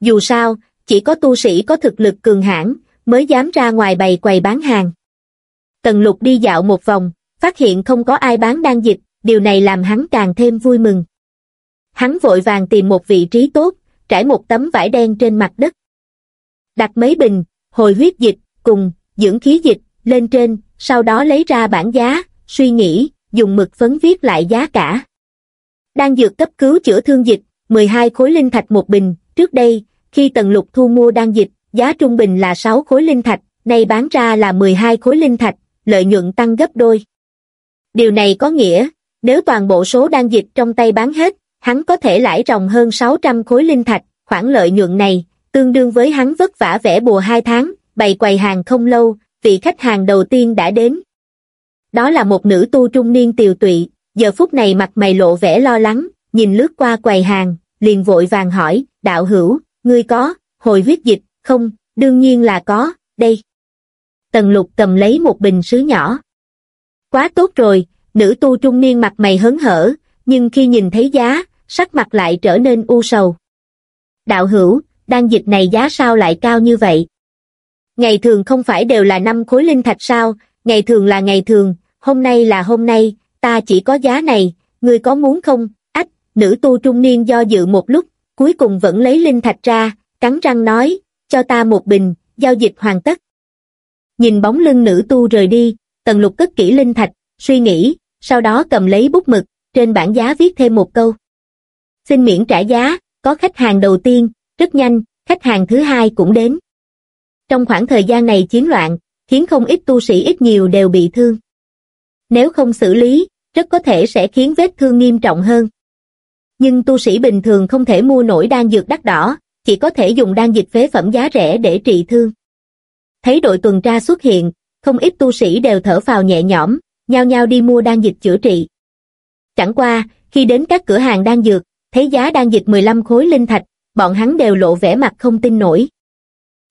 A: Dù sao, chỉ có tu sĩ có thực lực cường hãn mới dám ra ngoài bày quầy bán hàng. Tần lục đi dạo một vòng, phát hiện không có ai bán đan dịch, điều này làm hắn càng thêm vui mừng. Hắn vội vàng tìm một vị trí tốt, trải một tấm vải đen trên mặt đất. Đặt mấy bình, hồi huyết dịch, cùng, dưỡng khí dịch, lên trên, sau đó lấy ra bản giá, suy nghĩ, dùng mực phấn viết lại giá cả. Đang dược cấp cứu chữa thương dịch, 12 khối linh thạch một bình, trước đây, khi Tần Lục thu mua đan dịch, giá trung bình là 6 khối linh thạch, nay bán ra là 12 khối linh thạch, lợi nhuận tăng gấp đôi. Điều này có nghĩa, nếu toàn bộ số đan dịch trong tay bán hết, hắn có thể lãi ròng hơn 600 khối linh thạch, khoản lợi nhuận này, tương đương với hắn vất vả vẽ bùa 2 tháng, bày quầy hàng không lâu, vị khách hàng đầu tiên đã đến. Đó là một nữ tu trung niên tiều tụy, giờ phút này mặt mày lộ vẻ lo lắng, nhìn lướt qua quầy hàng, liền vội vàng hỏi, đạo hữu, ngươi có, hồi huyết dịch, không, đương nhiên là có, đây. Tần lục cầm lấy một bình sứ nhỏ. Quá tốt rồi, nữ tu trung niên mặt mày hớn hở, nhưng khi nhìn thấy giá, sắc mặt lại trở nên u sầu. Đạo hữu, đan dịch này giá sao lại cao như vậy? Ngày thường không phải đều là năm khối linh thạch sao, ngày thường là ngày thường, hôm nay là hôm nay, ta chỉ có giá này, ngươi có muốn không? Ách, nữ tu trung niên do dự một lúc, cuối cùng vẫn lấy linh thạch ra, cắn răng nói, cho ta một bình, giao dịch hoàn tất. Nhìn bóng lưng nữ tu rời đi, tần lục cất kỹ linh thạch, suy nghĩ, sau đó cầm lấy bút mực, trên bảng giá viết thêm một câu. Xin miễn trả giá, có khách hàng đầu tiên, rất nhanh, khách hàng thứ hai cũng đến. Trong khoảng thời gian này chiến loạn, khiến không ít tu sĩ ít nhiều đều bị thương. Nếu không xử lý, rất có thể sẽ khiến vết thương nghiêm trọng hơn. Nhưng tu sĩ bình thường không thể mua nổi đan dược đắt đỏ, chỉ có thể dùng đan dịch phế phẩm giá rẻ để trị thương. Thấy đội tuần tra xuất hiện, không ít tu sĩ đều thở phào nhẹ nhõm, nhao nhao đi mua đan dịch chữa trị. Chẳng qua, khi đến các cửa hàng đan dược, thấy giá đan dịch 15 khối linh thạch, bọn hắn đều lộ vẻ mặt không tin nổi.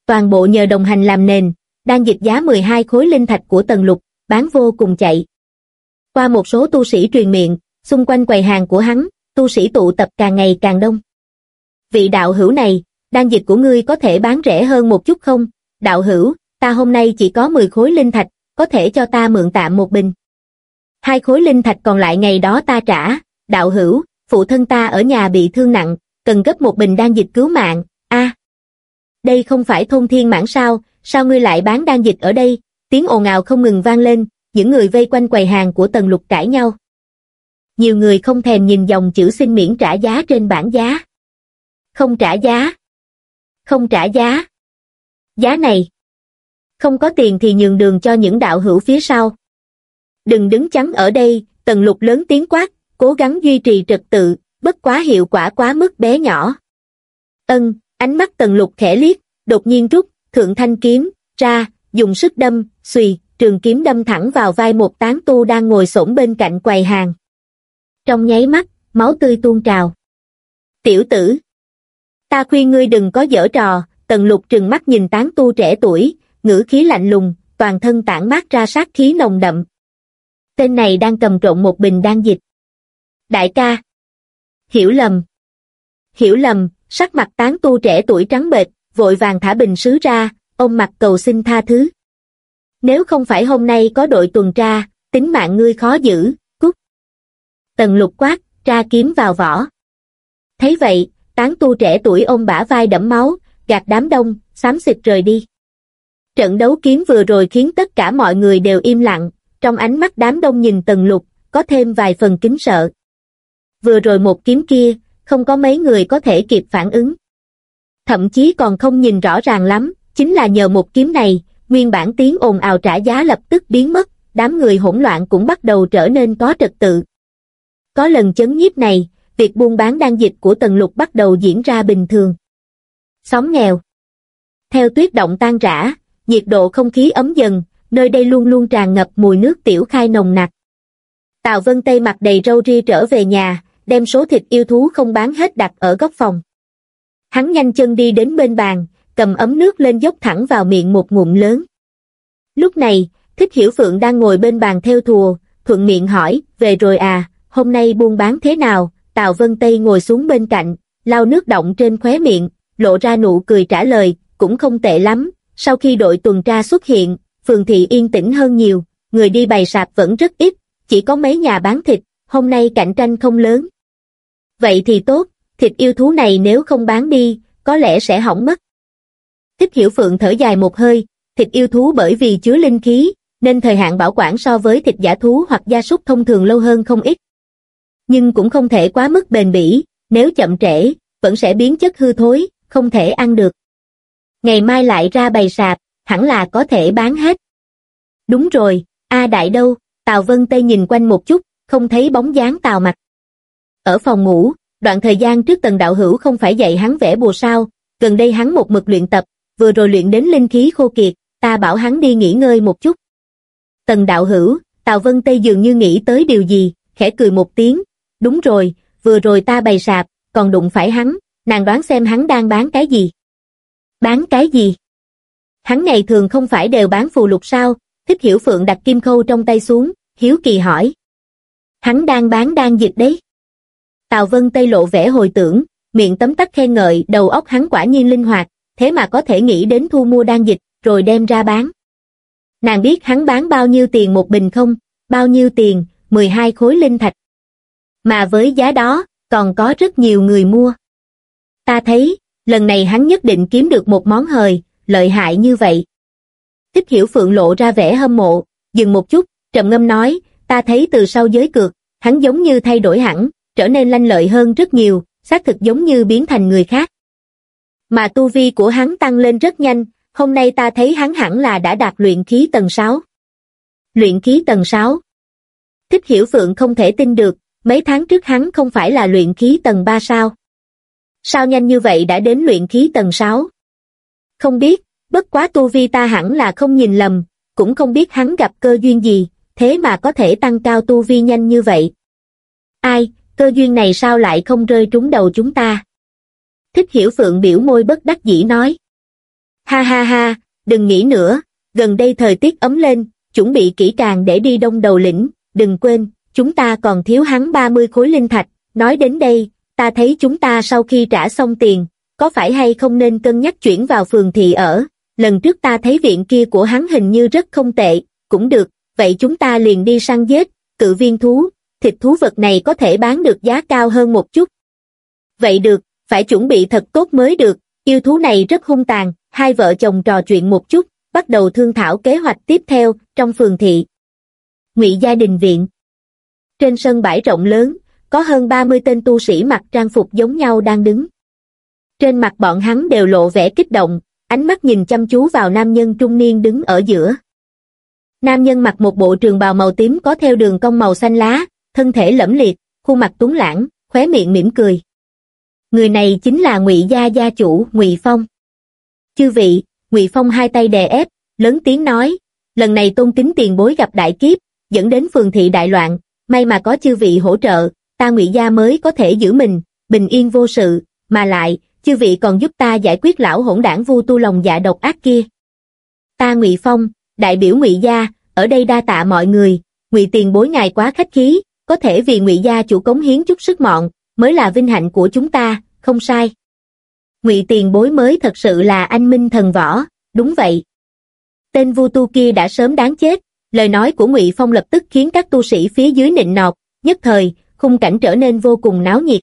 A: Toàn bộ nhờ đồng hành làm nền, đan dịch giá 12 khối linh thạch của tần lục, bán vô cùng chạy. Qua một số tu sĩ truyền miệng, xung quanh quầy hàng của hắn, tu sĩ tụ tập càng ngày càng đông. Vị đạo hữu này, đan dịch của ngươi có thể bán rẻ hơn một chút không? Đạo hữu, ta hôm nay chỉ có 10 khối linh thạch, có thể cho ta mượn tạm một bình. Hai khối linh thạch còn lại ngày đó ta trả, đạo hữu, phụ thân ta ở nhà bị thương nặng, cần gấp một bình đan dịch cứu mạng, a Đây không phải thôn thiên mãn sao, sao ngươi lại bán đan dịch ở đây, tiếng ồn ào không ngừng vang lên, những người vây quanh quầy hàng của tần lục cãi nhau. Nhiều người không thèm nhìn dòng chữ xin miễn trả giá trên bảng giá. Không trả giá. Không trả giá. Giá này. Không có tiền thì nhường đường cho những đạo hữu phía sau. Đừng đứng chắn ở đây, tần lục lớn tiếng quát, cố gắng duy trì trật tự, bất quá hiệu quả quá mức bé nhỏ. Ân, ánh mắt tần lục khẽ liếc, đột nhiên rút, thượng thanh kiếm, ra, dùng sức đâm, xùy, trường kiếm đâm thẳng vào vai một tán tu đang ngồi xổm bên cạnh quầy hàng. Trong nháy mắt, máu tươi tuôn trào. Tiểu tử! Ta khuyên ngươi đừng có dở trò, tần lục trừng mắt nhìn tán tu trẻ tuổi, ngữ khí lạnh lùng, toàn thân tản mát ra sát khí nồng đậm. Tên này đang cầm trộn một bình đan dịch. Đại ca! Hiểu lầm! Hiểu lầm, sắc mặt tán tu trẻ tuổi trắng bệch, vội vàng thả bình sứ ra, ông mặt cầu xin tha thứ. Nếu không phải hôm nay có đội tuần tra, tính mạng ngươi khó giữ, cút. Tần lục quát, tra kiếm vào vỏ. Thấy vậy, tán tu trẻ tuổi ôm bả vai đẫm máu, gạt đám đông, xám xịt rời đi. Trận đấu kiếm vừa rồi khiến tất cả mọi người đều im lặng, trong ánh mắt đám đông nhìn tần lục, có thêm vài phần kính sợ. Vừa rồi một kiếm kia, không có mấy người có thể kịp phản ứng. Thậm chí còn không nhìn rõ ràng lắm, chính là nhờ một kiếm này, nguyên bản tiếng ồn ào trả giá lập tức biến mất, đám người hỗn loạn cũng bắt đầu trở nên có trật tự. Có lần chấn nhiếp này, việc buôn bán đan dịch của Tần Lục bắt đầu diễn ra bình thường. Xóm nghèo Theo tuyết động tan rã, nhiệt độ không khí ấm dần, nơi đây luôn luôn tràn ngập mùi nước tiểu khai nồng nặc. Tào Vân Tây mặt đầy râu ria trở về nhà, đem số thịt yêu thú không bán hết đặt ở góc phòng. Hắn nhanh chân đi đến bên bàn, cầm ấm nước lên dốc thẳng vào miệng một ngụm lớn. Lúc này, Thích Hiểu Phượng đang ngồi bên bàn theo thùa, thuận miệng hỏi, về rồi à, hôm nay buôn bán thế nào, Tào Vân Tây ngồi xuống bên cạnh, lau nước động trên khóe miệng, lộ ra nụ cười trả lời, cũng không tệ lắm, sau khi đội tuần tra xuất hiện, phường thị yên tĩnh hơn nhiều, người đi bày sạp vẫn rất ít, chỉ có mấy nhà bán thịt, hôm nay cạnh tranh không lớn. Vậy thì tốt, thịt yêu thú này nếu không bán đi, có lẽ sẽ hỏng mất. Thích Hiểu Phượng thở dài một hơi, thịt yêu thú bởi vì chứa linh khí, nên thời hạn bảo quản so với thịt giả thú hoặc gia súc thông thường lâu hơn không ít. Nhưng cũng không thể quá mức bền bỉ, nếu chậm trễ, vẫn sẽ biến chất hư thối, không thể ăn được. Ngày mai lại ra bày sạp, hẳn là có thể bán hết. Đúng rồi, A Đại đâu, Tào Vân Tây nhìn quanh một chút, không thấy bóng dáng Tào mặt. Ở phòng ngủ, đoạn thời gian trước tần đạo hữu không phải dạy hắn vẽ bùa sao, gần đây hắn một mực luyện tập, vừa rồi luyện đến linh khí khô kiệt, ta bảo hắn đi nghỉ ngơi một chút. Tần đạo hữu, Tào Vân Tây dường như nghĩ tới điều gì, khẽ cười một tiếng, đúng rồi, vừa rồi ta bày sạp, còn đụng phải hắn, nàng đoán xem hắn đang bán cái gì. Bán cái gì? Hắn ngày thường không phải đều bán phù lục sao, thích hiểu phượng đặt kim khâu trong tay xuống, hiếu kỳ hỏi. Hắn đang bán đan dịch đấy. Tào Vân Tây lộ vẻ hồi tưởng, miệng tấm tắc khen ngợi đầu óc hắn quả nhiên linh hoạt, thế mà có thể nghĩ đến thu mua đan dịch, rồi đem ra bán. Nàng biết hắn bán bao nhiêu tiền một bình không, bao nhiêu tiền, 12 khối linh thạch. Mà với giá đó, còn có rất nhiều người mua. Ta thấy, lần này hắn nhất định kiếm được một món hời, lợi hại như vậy. Thích hiểu phượng lộ ra vẻ hâm mộ, dừng một chút, trầm ngâm nói, ta thấy từ sau giới cược, hắn giống như thay đổi hẳn, trở nên lanh lợi hơn rất nhiều, xác thực giống như biến thành người khác. Mà tu vi của hắn tăng lên rất nhanh, hôm nay ta thấy hắn hẳn là đã đạt luyện khí tầng 6. Luyện khí tầng 6 Thích hiểu phượng không thể tin được, mấy tháng trước hắn không phải là luyện khí tầng 3 sao? Sao nhanh như vậy đã đến luyện khí tầng 6? Không biết, bất quá tu vi ta hẳn là không nhìn lầm, cũng không biết hắn gặp cơ duyên gì, thế mà có thể tăng cao tu vi nhanh như vậy. Ai, cơ duyên này sao lại không rơi trúng đầu chúng ta? Thích hiểu phượng biểu môi bất đắc dĩ nói. Ha ha ha, đừng nghĩ nữa, gần đây thời tiết ấm lên, chuẩn bị kỹ càng để đi đông đầu lĩnh, đừng quên, chúng ta còn thiếu hắn 30 khối linh thạch, nói đến đây, ta thấy chúng ta sau khi trả xong tiền, có phải hay không nên cân nhắc chuyển vào phường thị ở, lần trước ta thấy viện kia của hắn hình như rất không tệ, cũng được, vậy chúng ta liền đi săn giết, cự viên thú, thịt thú vật này có thể bán được giá cao hơn một chút. Vậy được, phải chuẩn bị thật tốt mới được, yêu thú này rất hung tàn, hai vợ chồng trò chuyện một chút, bắt đầu thương thảo kế hoạch tiếp theo, trong phường thị. Ngụy Gia Đình Viện Trên sân bãi rộng lớn, có hơn 30 tên tu sĩ mặc trang phục giống nhau đang đứng. Trên mặt bọn hắn đều lộ vẻ kích động, ánh mắt nhìn chăm chú vào nam nhân trung niên đứng ở giữa. Nam nhân mặc một bộ trường bào màu tím có theo đường cong màu xanh lá, thân thể lẫm liệt, khuôn mặt tuấn lãng, khóe miệng mỉm cười. Người này chính là Ngụy gia gia chủ Ngụy Phong. Chư vị, Ngụy Phong hai tay đè ép, lớn tiếng nói, lần này tôn kính tiền bối gặp đại kiếp, dẫn đến phường thị đại loạn, may mà có chư vị hỗ trợ, ta Ngụy gia mới có thể giữ mình, bình yên vô sự, mà lại, chư vị còn giúp ta giải quyết lão hỗn đảng vu tu lòng dạ độc ác kia. Ta Ngụy Phong, đại biểu Ngụy gia, ở đây đa tạ mọi người, Ngụy tiền bối ngài quá khách khí, có thể vì Ngụy gia chủ cống hiến chút sức mọn, mới là vinh hạnh của chúng ta, không sai. Ngụy tiền bối mới thật sự là anh minh thần võ, đúng vậy. Tên vu tu kia đã sớm đáng chết, lời nói của Ngụy Phong lập tức khiến các tu sĩ phía dưới nịnh nọt, nhất thời, khung cảnh trở nên vô cùng náo nhiệt.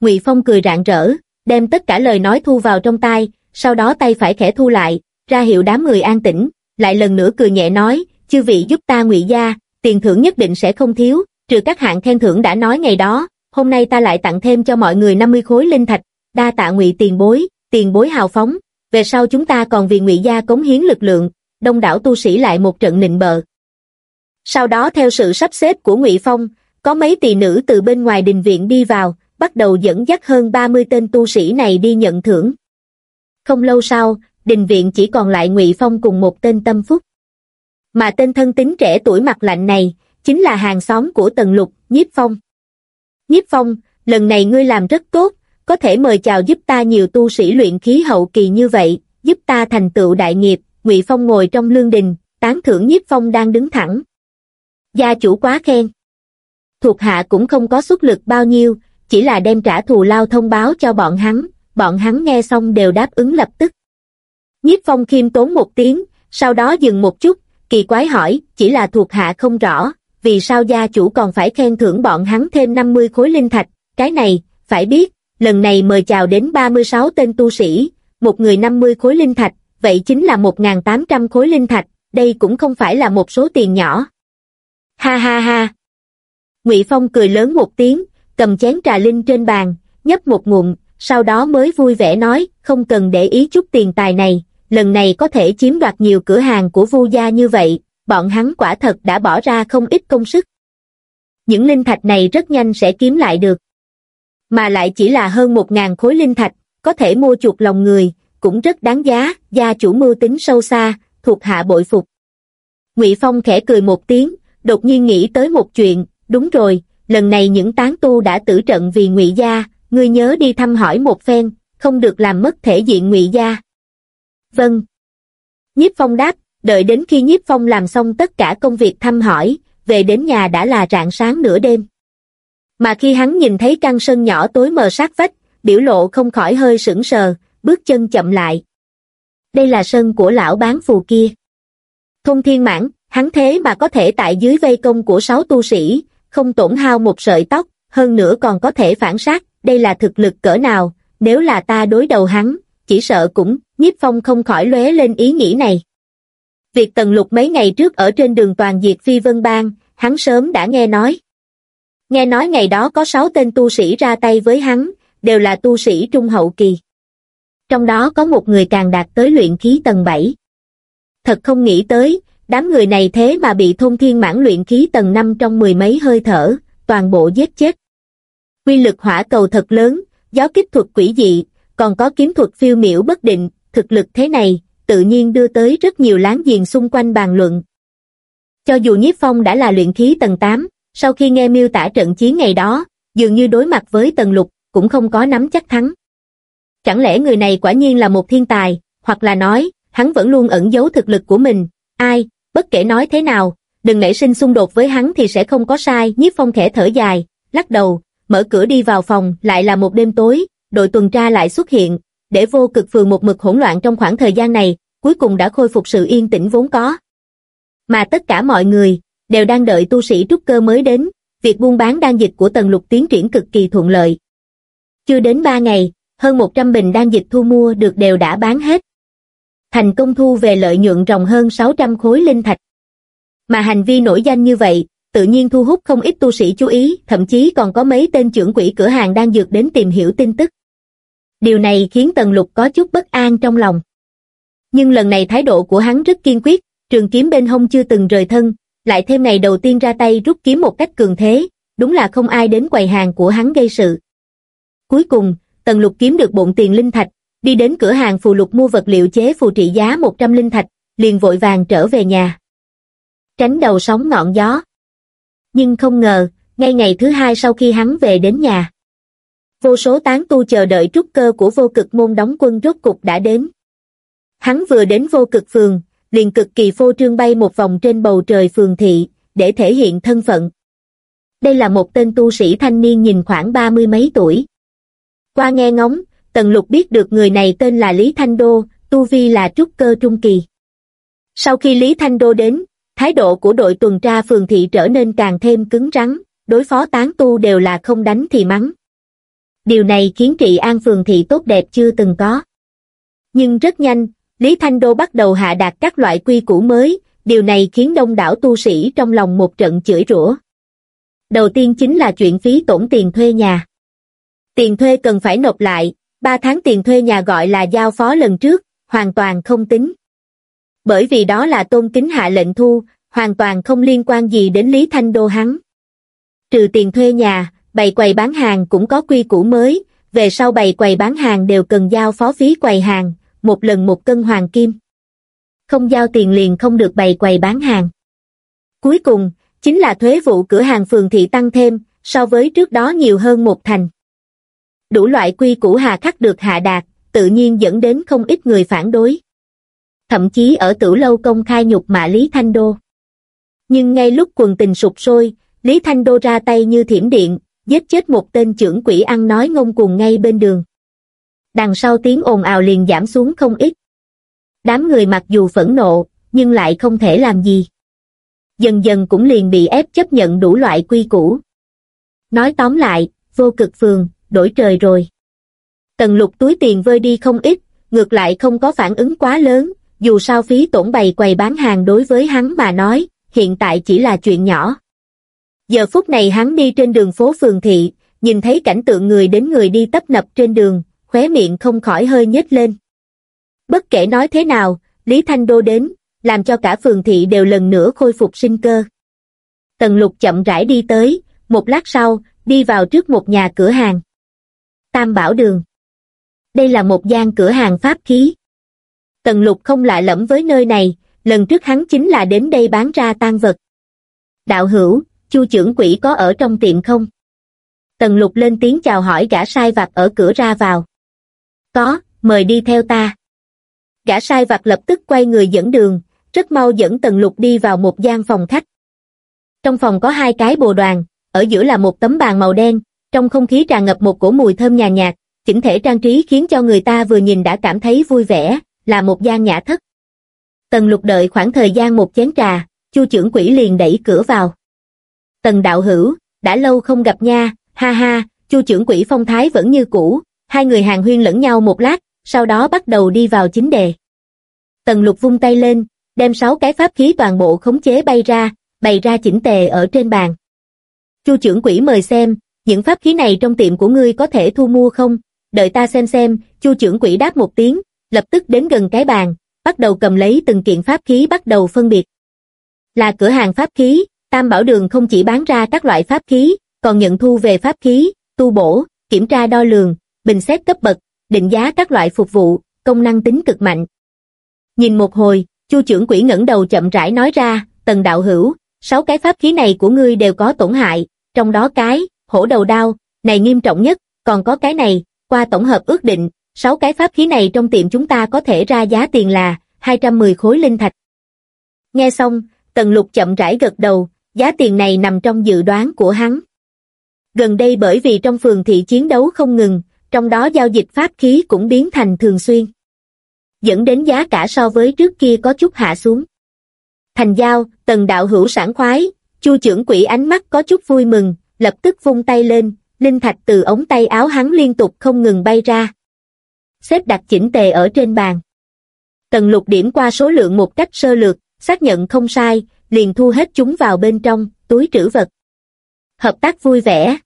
A: Ngụy Phong cười rạng rỡ, đem tất cả lời nói thu vào trong tai, sau đó tay phải khẽ thu lại, ra hiệu đám người an tĩnh, lại lần nữa cười nhẹ nói, chư vị giúp ta Ngụy gia, tiền thưởng nhất định sẽ không thiếu, trừ các hạng khen thưởng đã nói ngày đó, hôm nay ta lại tặng thêm cho mọi người 50 khối linh thạch, đa tạ Ngụy tiền bối, tiền bối hào phóng, về sau chúng ta còn vì Ngụy gia cống hiến lực lượng, đông đảo tu sĩ lại một trận nịnh bợ. Sau đó theo sự sắp xếp của Ngụy Phong, có mấy tỳ nữ từ bên ngoài đình viện đi vào, bắt đầu dẫn dắt hơn 30 tên tu sĩ này đi nhận thưởng. Không lâu sau, đình viện chỉ còn lại Ngụy Phong cùng một tên tâm phúc. Mà tên thân tính trẻ tuổi mặt lạnh này, chính là hàng xóm của Tần Lục, Nhiếp Phong. Nhiếp Phong, lần này ngươi làm rất tốt, có thể mời chào giúp ta nhiều tu sĩ luyện khí hậu kỳ như vậy, giúp ta thành tựu đại nghiệp, Ngụy Phong ngồi trong lương đình, tán thưởng Nhiếp Phong đang đứng thẳng. Gia chủ quá khen. Thuộc hạ cũng không có xuất lực bao nhiêu, chỉ là đem trả thù lao thông báo cho bọn hắn, bọn hắn nghe xong đều đáp ứng lập tức. Nhiếp Phong khiêm tốn một tiếng, sau đó dừng một chút, kỳ quái hỏi, chỉ là thuộc hạ không rõ, vì sao gia chủ còn phải khen thưởng bọn hắn thêm 50 khối linh thạch, cái này, phải biết, lần này mời chào đến 36 tên tu sĩ, một người 50 khối linh thạch, vậy chính là 1.800 khối linh thạch, đây cũng không phải là một số tiền nhỏ. Ha ha ha! Ngụy Phong cười lớn một tiếng, cầm chén trà linh trên bàn, nhấp một ngụm, sau đó mới vui vẻ nói, không cần để ý chút tiền tài này, lần này có thể chiếm đoạt nhiều cửa hàng của vu gia như vậy, bọn hắn quả thật đã bỏ ra không ít công sức. Những linh thạch này rất nhanh sẽ kiếm lại được. Mà lại chỉ là hơn một ngàn khối linh thạch, có thể mua chuộc lòng người, cũng rất đáng giá, gia chủ mưu tính sâu xa, thuộc hạ bội phục. Ngụy Phong khẽ cười một tiếng, đột nhiên nghĩ tới một chuyện, đúng rồi, lần này những tán tu đã tử trận vì ngụy gia, ngươi nhớ đi thăm hỏi một phen, không được làm mất thể diện ngụy gia. Vâng. Nhiếp Phong đáp, đợi đến khi Nhiếp Phong làm xong tất cả công việc thăm hỏi, về đến nhà đã là rạng sáng nửa đêm. Mà khi hắn nhìn thấy căn sân nhỏ tối mờ sát vách, biểu lộ không khỏi hơi sững sờ, bước chân chậm lại. Đây là sân của lão bán phù kia. Thôn thiên mãn, hắn thế mà có thể tại dưới vây công của sáu tu sĩ, không tổn hao một sợi tóc, hơn nữa còn có thể phản sát, đây là thực lực cỡ nào, nếu là ta đối đầu hắn, chỉ sợ cũng, nhiếp phong không khỏi lóe lên ý nghĩ này. Việc tần lục mấy ngày trước ở trên đường toàn diệt phi vân bang, hắn sớm đã nghe nói. Nghe nói ngày đó có sáu tên tu sĩ ra tay với hắn, đều là tu sĩ trung hậu kỳ. Trong đó có một người càng đạt tới luyện khí tầng 7. Thật không nghĩ tới, đám người này thế mà bị thôn thiên mãn luyện khí tầng 5 trong mười mấy hơi thở, toàn bộ giết chết. Quy lực hỏa cầu thật lớn, gió kích thuật quỷ dị, còn có kiếm thuật phiêu miểu bất định, thực lực thế này, tự nhiên đưa tới rất nhiều láng giềng xung quanh bàn luận. Cho dù Nhiếp Phong đã là luyện khí tầng 8, sau khi nghe miêu tả trận chiến ngày đó, dường như đối mặt với tầng lục, cũng không có nắm chắc thắng. Chẳng lẽ người này quả nhiên là một thiên tài, hoặc là nói, hắn vẫn luôn ẩn giấu thực lực của mình, ai, bất kể nói thế nào, đừng nảy sinh xung đột với hắn thì sẽ không có sai, nhiếp phong khẽ thở dài, lắc đầu, mở cửa đi vào phòng, lại là một đêm tối, đội tuần tra lại xuất hiện, để vô cực phường một mực hỗn loạn trong khoảng thời gian này, cuối cùng đã khôi phục sự yên tĩnh vốn có. Mà tất cả mọi người, đều đang đợi tu sĩ trúc cơ mới đến, việc buôn bán đan dịch của tần lục tiến triển cực kỳ thuận lợi. Chưa đến 3 ngày, hơn 100 bình đan dịch thu mua được đều đã bán hết. Thành công thu về lợi nhuận ròng hơn 600 khối linh thạch. Mà hành vi nổi danh như vậy, tự nhiên thu hút không ít tu sĩ chú ý, thậm chí còn có mấy tên trưởng quỹ cửa hàng đang dược đến tìm hiểu tin tức. Điều này khiến Tần Lục có chút bất an trong lòng. Nhưng lần này thái độ của hắn rất kiên quyết, trường kiếm bên hông chưa từng rời thân, lại thêm ngày đầu tiên ra tay rút kiếm một cách cường thế, đúng là không ai đến quầy hàng của hắn gây sự. Cuối cùng, Tần Lục kiếm được bộn tiền linh thạch, đi đến cửa hàng phù lục mua vật liệu chế phù trị giá 100 linh thạch, liền vội vàng trở về nhà. Tránh đầu sóng ngọn gió. Nhưng không ngờ, ngay ngày thứ hai sau khi hắn về đến nhà. Vô số tán tu chờ đợi trúc cơ của vô cực môn đóng quân rốt cục đã đến. Hắn vừa đến vô cực phường, liền cực kỳ phô trương bay một vòng trên bầu trời phường thị, để thể hiện thân phận. Đây là một tên tu sĩ thanh niên nhìn khoảng ba mươi mấy tuổi. Qua nghe ngóng, Tần Lục biết được người này tên là Lý Thanh Đô, tu vi là trúc cơ trung kỳ. Sau khi Lý Thanh Đô đến, thái độ của đội tuần tra phường thị trở nên càng thêm cứng rắn, đối phó tán tu đều là không đánh thì mắng. Điều này khiến trị an phường thị tốt đẹp chưa từng có. Nhưng rất nhanh, Lý Thanh Đô bắt đầu hạ đạt các loại quy củ mới, điều này khiến đông đảo tu sĩ trong lòng một trận chửi rủa. Đầu tiên chính là chuyện phí tổn tiền thuê nhà. Tiền thuê cần phải nộp lại, 3 tháng tiền thuê nhà gọi là giao phó lần trước, hoàn toàn không tính. Bởi vì đó là tôn kính hạ lệnh thu, hoàn toàn không liên quan gì đến Lý Thanh Đô hắn. Trừ tiền thuê nhà, bày quầy bán hàng cũng có quy củ mới, về sau bày quầy bán hàng đều cần giao phó phí quầy hàng, một lần một cân hoàng kim. Không giao tiền liền không được bày quầy bán hàng. Cuối cùng, chính là thuế vụ cửa hàng phường thị tăng thêm, so với trước đó nhiều hơn một thành. Đủ loại quy củ hà khắc được hạ đạt, tự nhiên dẫn đến không ít người phản đối. Thậm chí ở tử lâu công khai nhục mạ Lý Thanh Đô. Nhưng ngay lúc quần tình sụp sôi, Lý Thanh Đô ra tay như thiểm điện, giết chết một tên trưởng quỷ ăn nói ngông cuồng ngay bên đường đằng sau tiếng ồn ào liền giảm xuống không ít. Đám người mặc dù phẫn nộ, nhưng lại không thể làm gì. Dần dần cũng liền bị ép chấp nhận đủ loại quy củ. Nói tóm lại, vô cực phường, đổi trời rồi. Tần lục túi tiền vơi đi không ít, ngược lại không có phản ứng quá lớn, dù sao phí tổn bày quầy bán hàng đối với hắn mà nói, hiện tại chỉ là chuyện nhỏ. Giờ phút này hắn đi trên đường phố phường thị, nhìn thấy cảnh tượng người đến người đi tấp nập trên đường, khóe miệng không khỏi hơi nhếch lên. Bất kể nói thế nào, Lý Thanh Đô đến, làm cho cả phường thị đều lần nữa khôi phục sinh cơ. Tần lục chậm rãi đi tới, một lát sau, đi vào trước một nhà cửa hàng. Tam Bảo Đường Đây là một gian cửa hàng pháp khí. Tần lục không lạ lẫm với nơi này, lần trước hắn chính là đến đây bán ra tan vật. Đạo hữu, chu trưởng quỷ có ở trong tiệm không? Tần lục lên tiếng chào hỏi gã sai vặt ở cửa ra vào. Có, mời đi theo ta. Gã sai vặt lập tức quay người dẫn đường, rất mau dẫn Tần Lục đi vào một gian phòng khách. Trong phòng có hai cái bồ đoàn, ở giữa là một tấm bàn màu đen, trong không khí tràn ngập một cổ mùi thơm nhàn nhạt, chỉnh thể trang trí khiến cho người ta vừa nhìn đã cảm thấy vui vẻ, là một gian nhã thất. Tần Lục đợi khoảng thời gian một chén trà, Chu trưởng quỷ liền đẩy cửa vào. Tần đạo hữu, đã lâu không gặp nha, ha ha, Chu trưởng quỷ phong thái vẫn như cũ, Hai người hàng huyên lẫn nhau một lát, sau đó bắt đầu đi vào chính đề. Tần lục vung tay lên, đem sáu cái pháp khí toàn bộ khống chế bay ra, bày ra chỉnh tề ở trên bàn. Chu trưởng quỷ mời xem, những pháp khí này trong tiệm của ngươi có thể thu mua không? Đợi ta xem xem, chu trưởng quỷ đáp một tiếng, lập tức đến gần cái bàn, bắt đầu cầm lấy từng kiện pháp khí bắt đầu phân biệt. Là cửa hàng pháp khí, Tam Bảo Đường không chỉ bán ra các loại pháp khí, còn nhận thu về pháp khí, tu bổ, kiểm tra đo lường, bình xét cấp bậc, định giá các loại phục vụ, công năng tính cực mạnh. Nhìn một hồi, chu trưởng quỷ ngẩng đầu chậm rãi nói ra, tần đạo hữu, sáu cái pháp khí này của ngươi đều có tổn hại, trong đó cái, hổ đầu đao, này nghiêm trọng nhất, còn có cái này, qua tổng hợp ước định, sáu cái pháp khí này trong tiệm chúng ta có thể ra giá tiền là 210 khối linh thạch. Nghe xong, tần lục chậm rãi gật đầu, giá tiền này nằm trong dự đoán của hắn. Gần đây bởi vì trong phường thị chiến đấu không ngừng, trong đó giao dịch pháp khí cũng biến thành thường xuyên. Dẫn đến giá cả so với trước kia có chút hạ xuống. Thành giao, tần đạo hữu sản khoái, chu trưởng quỷ ánh mắt có chút vui mừng, lập tức vung tay lên, linh thạch từ ống tay áo hắn liên tục không ngừng bay ra. Xếp đặt chỉnh tề ở trên bàn. Tần lục điểm qua số lượng một cách sơ lược, xác nhận không sai, liền thu hết chúng vào bên trong, túi trữ vật. Hợp tác vui vẻ.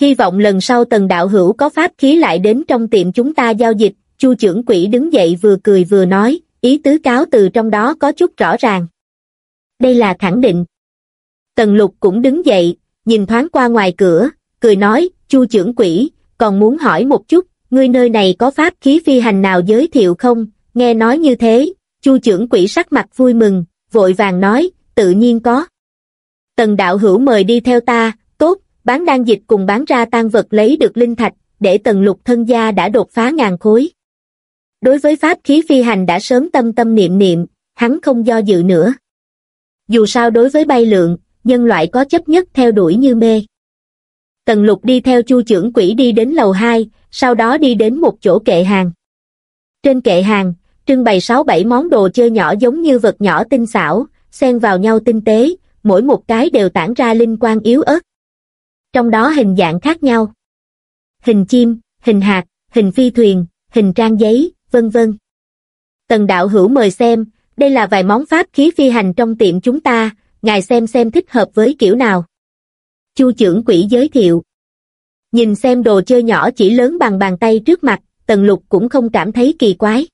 A: Hy vọng lần sau tần đạo hữu có pháp khí lại đến trong tiệm chúng ta giao dịch, chu trưởng quỹ đứng dậy vừa cười vừa nói, ý tứ cáo từ trong đó có chút rõ ràng. Đây là khẳng định. Tần lục cũng đứng dậy, nhìn thoáng qua ngoài cửa, cười nói, chu trưởng quỷ, còn muốn hỏi một chút, ngươi nơi này có pháp khí phi hành nào giới thiệu không, nghe nói như thế, chu trưởng quỷ sắc mặt vui mừng, vội vàng nói, tự nhiên có. Tần đạo hữu mời đi theo ta, tốt, bán đan dịch cùng bán ra tan vật lấy được linh thạch, để tần lục thân gia đã đột phá ngàn khối. Đối với pháp khí phi hành đã sớm tâm tâm niệm niệm, hắn không do dự nữa. Dù sao đối với bay lượng, nhân loại có chấp nhất theo đuổi như mê. Tần lục đi theo chu trưởng quỷ đi đến lầu 2, sau đó đi đến một chỗ kệ hàng. Trên kệ hàng, trưng bày 6-7 món đồ chơi nhỏ giống như vật nhỏ tinh xảo, xen vào nhau tinh tế, mỗi một cái đều tản ra linh quang yếu ớt. Trong đó hình dạng khác nhau. Hình chim, hình hạt, hình phi thuyền, hình trang giấy, vân vân. Tần đạo hữu mời xem, đây là vài món pháp khí phi hành trong tiệm chúng ta, ngài xem xem thích hợp với kiểu nào. Chu trưởng quỹ giới thiệu. Nhìn xem đồ chơi nhỏ chỉ lớn bằng bàn tay trước mặt, tần lục cũng không cảm thấy kỳ quái.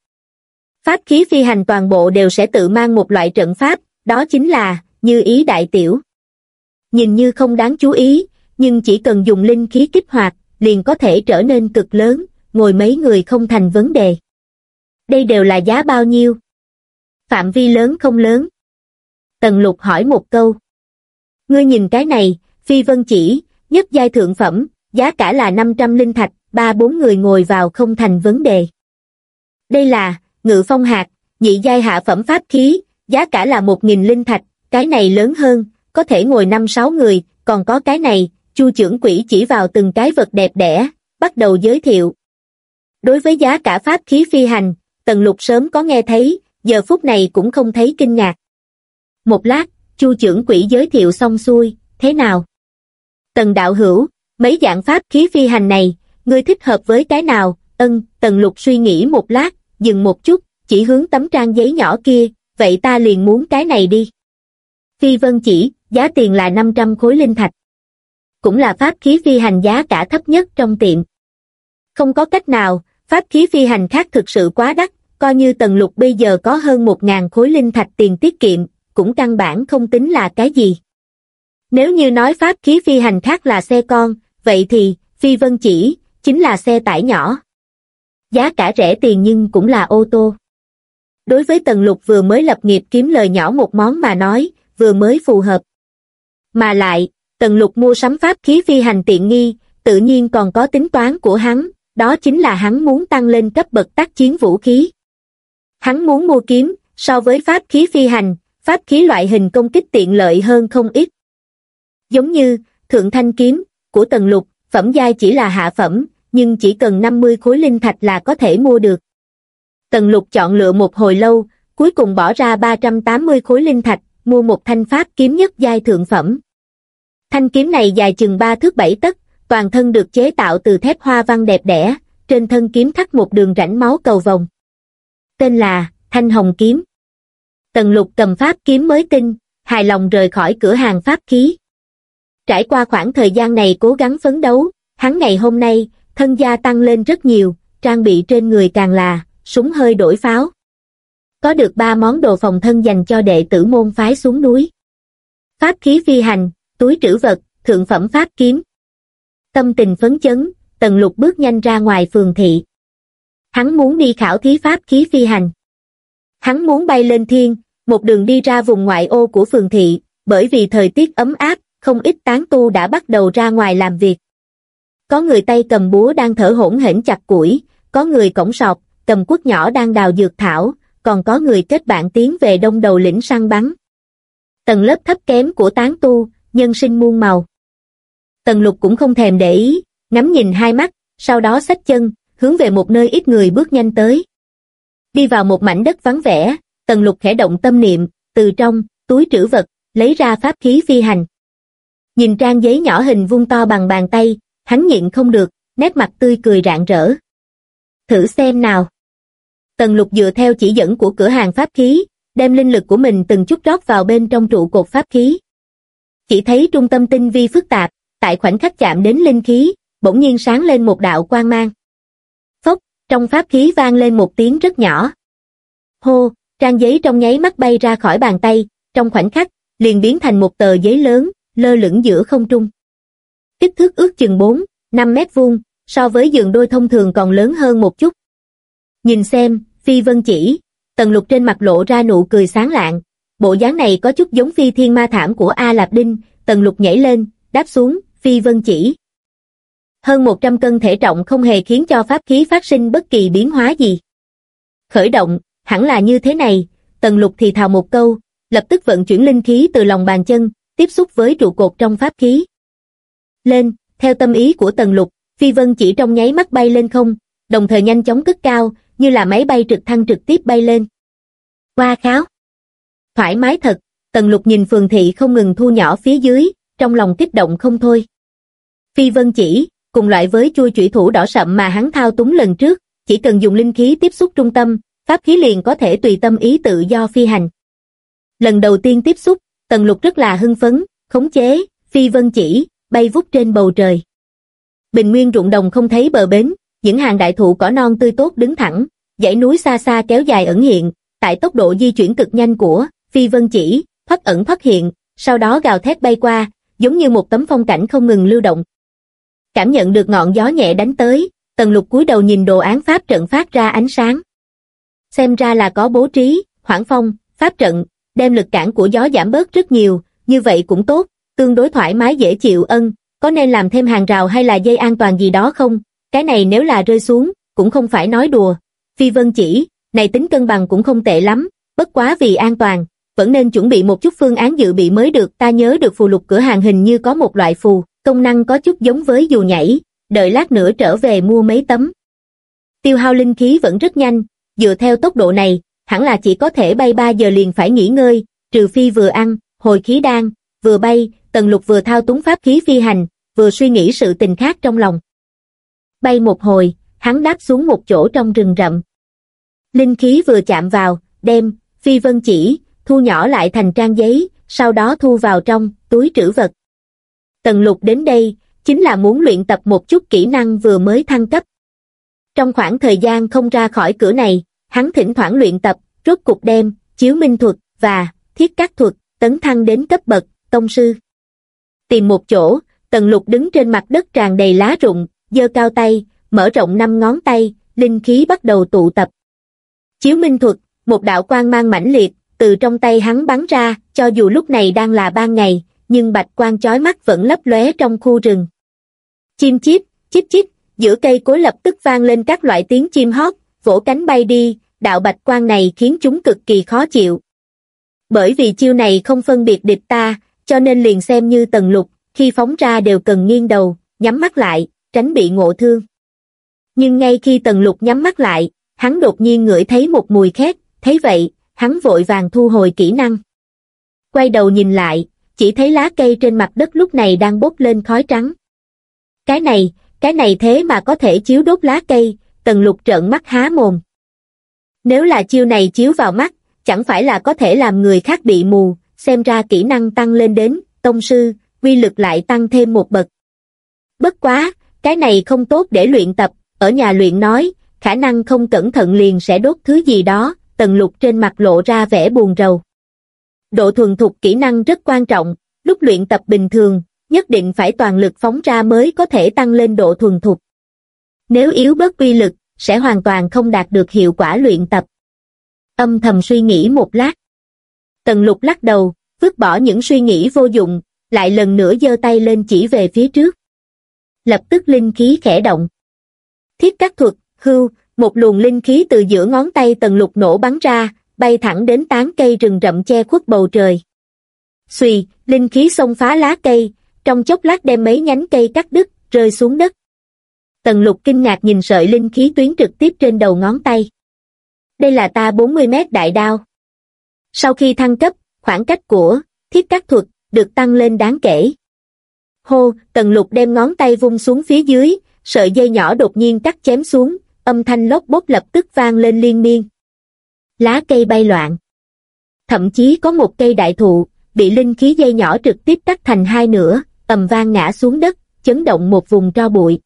A: Pháp khí phi hành toàn bộ đều sẽ tự mang một loại trận pháp, đó chính là, như ý đại tiểu. Nhìn như không đáng chú ý, nhưng chỉ cần dùng linh khí kích hoạt, liền có thể trở nên cực lớn, ngồi mấy người không thành vấn đề. Đây đều là giá bao nhiêu? Phạm vi lớn không lớn? Tần lục hỏi một câu. Ngươi nhìn cái này, phi vân chỉ, nhất giai thượng phẩm, giá cả là 500 linh thạch, ba bốn người ngồi vào không thành vấn đề. Đây là, ngự phong hạt, nhị giai hạ phẩm pháp khí, giá cả là 1.000 linh thạch, cái này lớn hơn, có thể ngồi năm sáu người, còn có cái này, chu trưởng quỷ chỉ vào từng cái vật đẹp đẽ, bắt đầu giới thiệu. Đối với giá cả pháp khí phi hành, Tần Lục sớm có nghe thấy, giờ phút này cũng không thấy kinh ngạc. Một lát, chu trưởng quỹ giới thiệu xong xuôi, thế nào? Tần đạo hữu, mấy dạng pháp khí phi hành này, ngươi thích hợp với cái nào? Ân, Tần Lục suy nghĩ một lát, dừng một chút, chỉ hướng tấm trang giấy nhỏ kia, vậy ta liền muốn cái này đi. Phi Vân chỉ, giá tiền là 500 khối linh thạch. Cũng là pháp khí phi hành giá cả thấp nhất trong tiệm. Không có cách nào, pháp khí phi hành khác thực sự quá đắt, coi như tần lục bây giờ có hơn 1.000 khối linh thạch tiền tiết kiệm, cũng căn bản không tính là cái gì. Nếu như nói pháp khí phi hành khác là xe con, vậy thì, phi vân chỉ, chính là xe tải nhỏ. Giá cả rẻ tiền nhưng cũng là ô tô. Đối với tần lục vừa mới lập nghiệp kiếm lời nhỏ một món mà nói, vừa mới phù hợp. Mà lại, tần lục mua sắm pháp khí phi hành tiện nghi, tự nhiên còn có tính toán của hắn, đó chính là hắn muốn tăng lên cấp bậc tác chiến vũ khí. Hắn muốn mua kiếm, so với pháp khí phi hành, pháp khí loại hình công kích tiện lợi hơn không ít. Giống như, thượng thanh kiếm, của tần lục, phẩm giai chỉ là hạ phẩm, nhưng chỉ cần 50 khối linh thạch là có thể mua được. Tần lục chọn lựa một hồi lâu, cuối cùng bỏ ra 380 khối linh thạch, mua một thanh pháp kiếm nhất giai thượng phẩm. Thanh kiếm này dài chừng 3 thước 7 tấc, toàn thân được chế tạo từ thép hoa văn đẹp đẽ, trên thân kiếm thắt một đường rãnh máu cầu vòng. Tên là Thanh Hồng Kiếm. Tần lục cầm pháp kiếm mới tinh, hài lòng rời khỏi cửa hàng pháp khí. Trải qua khoảng thời gian này cố gắng phấn đấu, hắn ngày hôm nay, thân gia tăng lên rất nhiều, trang bị trên người càng là, súng hơi đổi pháo. Có được ba món đồ phòng thân dành cho đệ tử môn phái xuống núi. Pháp khí phi hành, túi trữ vật, thượng phẩm pháp kiếm. Tâm tình phấn chấn, tần lục bước nhanh ra ngoài phường thị. Hắn muốn đi khảo thí pháp khí phi hành. Hắn muốn bay lên thiên, một đường đi ra vùng ngoại ô của phường thị, bởi vì thời tiết ấm áp, không ít tán tu đã bắt đầu ra ngoài làm việc. Có người tay cầm búa đang thở hỗn hển chặt củi, có người cổng sọc, cầm quốc nhỏ đang đào dược thảo, còn có người kết bạn tiến về đông đầu lĩnh săn bắn. Tầng lớp thấp kém của tán tu, nhân sinh muôn màu. Tần lục cũng không thèm để ý, ngắm nhìn hai mắt, sau đó xách chân, hướng về một nơi ít người bước nhanh tới. Đi vào một mảnh đất vắng vẻ, tần lục khẽ động tâm niệm, từ trong, túi trữ vật, lấy ra pháp khí phi hành. Nhìn trang giấy nhỏ hình vuông to bằng bàn tay, hắn nhịn không được, nét mặt tươi cười rạng rỡ. Thử xem nào. Tần lục dựa theo chỉ dẫn của cửa hàng pháp khí, đem linh lực của mình từng chút rót vào bên trong trụ cột pháp khí. Chỉ thấy trung tâm tinh vi phức tạp, tại khoảnh khắc chạm đến linh khí, bỗng nhiên sáng lên một đạo quang mang. Phốc, trong pháp khí vang lên một tiếng rất nhỏ. Hô, trang giấy trong nháy mắt bay ra khỏi bàn tay, trong khoảnh khắc, liền biến thành một tờ giấy lớn, lơ lửng giữa không trung. Kích thước ước chừng 4, 5 mét vuông, so với giường đôi thông thường còn lớn hơn một chút. Nhìn xem, Phi Vân chỉ, tần lục trên mặt lộ ra nụ cười sáng lạng, bộ dáng này có chút giống phi thiên ma thảm của A Lạp Đinh, tần lục nhảy lên, đáp xuống, Phi Vân chỉ. Hơn 100 cân thể trọng không hề khiến cho pháp khí phát sinh bất kỳ biến hóa gì. Khởi động, hẳn là như thế này, tần lục thì thào một câu, lập tức vận chuyển linh khí từ lòng bàn chân, tiếp xúc với trụ cột trong pháp khí. Lên, theo tâm ý của tần lục, phi vân chỉ trong nháy mắt bay lên không, đồng thời nhanh chóng cất cao, như là máy bay trực thăng trực tiếp bay lên. Qua kháo. Thoải mái thật, tần lục nhìn phường thị không ngừng thu nhỏ phía dưới, trong lòng kích động không thôi. Phi vân chỉ, cùng loại với chui chủy thủ đỏ sậm mà hắn thao túng lần trước, chỉ cần dùng linh khí tiếp xúc trung tâm, pháp khí liền có thể tùy tâm ý tự do phi hành. Lần đầu tiên tiếp xúc, Tần Lục rất là hưng phấn, khống chế, phi vân chỉ, bay vút trên bầu trời. Bình nguyên ruộng đồng không thấy bờ bến, những hàng đại thụ cỏ non tươi tốt đứng thẳng, dãy núi xa xa kéo dài ẩn hiện, tại tốc độ di chuyển cực nhanh của phi vân chỉ, thoát ẩn thoát hiện, sau đó gào thét bay qua, giống như một tấm phong cảnh không ngừng lưu động. Cảm nhận được ngọn gió nhẹ đánh tới, Tần Lục cúi đầu nhìn đồ án pháp trận phát ra ánh sáng. Xem ra là có bố trí, hoảng phong, pháp trận, đem lực cản của gió giảm bớt rất nhiều, như vậy cũng tốt, tương đối thoải mái dễ chịu ân, có nên làm thêm hàng rào hay là dây an toàn gì đó không? Cái này nếu là rơi xuống, cũng không phải nói đùa. Phi Vân chỉ, này tính cân bằng cũng không tệ lắm, bất quá vì an toàn, vẫn nên chuẩn bị một chút phương án dự bị mới được. Ta nhớ được phù lục cửa hàng hình như có một loại phù, công năng có chút giống với dù nhảy, đợi lát nữa trở về mua mấy tấm. Tiêu hao linh khí vẫn rất nhanh, dựa theo tốc độ này, hẳn là chỉ có thể bay 3 giờ liền phải nghỉ ngơi, trừ phi vừa ăn, hồi khí đan, vừa bay, tần lục vừa thao túng pháp khí phi hành, vừa suy nghĩ sự tình khác trong lòng. Bay một hồi, hắn đáp xuống một chỗ trong rừng rậm. Linh khí vừa chạm vào, đem, phi vân chỉ, thu nhỏ lại thành trang giấy, sau đó thu vào trong, túi trữ vật. Tần lục đến đây, chính là muốn luyện tập một chút kỹ năng vừa mới thăng cấp. Trong khoảng thời gian không ra khỏi cửa này, hắn thỉnh thoảng luyện tập, rốt cục đem, chiếu minh thuật, và, thiết cắt thuật, tấn thăng đến cấp bậc, tông sư. Tìm một chỗ, tần lục đứng trên mặt đất tràn đầy lá rụng, giơ cao tay, mở rộng năm ngón tay, linh khí bắt đầu tụ tập. Chiếu minh thuật, một đạo quang mang mãnh liệt, từ trong tay hắn bắn ra, cho dù lúc này đang là ban ngày, nhưng bạch quang chói mắt vẫn lấp lóe trong khu rừng. Chim chít, chít chít, giữa cây cối lập tức vang lên các loại tiếng chim hót, vỗ cánh bay đi, đạo bạch quang này khiến chúng cực kỳ khó chịu. Bởi vì chiêu này không phân biệt địch ta, cho nên liền xem như tần lục, khi phóng ra đều cần nghiêng đầu, nhắm mắt lại, tránh bị ngộ thương. Nhưng ngay khi tần lục nhắm mắt lại, hắn đột nhiên ngửi thấy một mùi khét, thấy vậy, hắn vội vàng thu hồi kỹ năng. Quay đầu nhìn lại, chỉ thấy lá cây trên mặt đất lúc này đang bốc lên khói trắng. Cái này, cái này thế mà có thể chiếu đốt lá cây, tần lục trợn mắt há mồm. Nếu là chiêu này chiếu vào mắt, chẳng phải là có thể làm người khác bị mù, xem ra kỹ năng tăng lên đến, tông sư, quy lực lại tăng thêm một bậc. Bất quá, cái này không tốt để luyện tập, ở nhà luyện nói, khả năng không cẩn thận liền sẽ đốt thứ gì đó, tần lục trên mặt lộ ra vẻ buồn rầu. Độ thuần thục kỹ năng rất quan trọng, lúc luyện tập bình thường, nhất định phải toàn lực phóng ra mới có thể tăng lên độ thuần thục. Nếu yếu bớt uy lực, sẽ hoàn toàn không đạt được hiệu quả luyện tập. Âm thầm suy nghĩ một lát. Tần lục lắc đầu, vứt bỏ những suy nghĩ vô dụng, lại lần nữa giơ tay lên chỉ về phía trước. Lập tức linh khí khẽ động. Thiết các thuật, hưu, một luồng linh khí từ giữa ngón tay tần lục nổ bắn ra, bay thẳng đến tán cây rừng rậm che khuất bầu trời. Xùy, linh khí xông phá lá cây, trong chốc lát đem mấy nhánh cây cắt đứt, rơi xuống đất. Tần lục kinh ngạc nhìn sợi linh khí tuyến trực tiếp trên đầu ngón tay. Đây là ta 40 mét đại đao. Sau khi thăng cấp, khoảng cách của thiết các thuật được tăng lên đáng kể. Hô, tần lục đem ngón tay vung xuống phía dưới, sợi dây nhỏ đột nhiên cắt chém xuống, âm thanh lốc bốc lập tức vang lên liên miên. Lá cây bay loạn. Thậm chí có một cây đại thụ, bị linh khí dây nhỏ trực tiếp cắt thành hai nửa, ầm vang ngã xuống đất, chấn động một vùng tro bụi.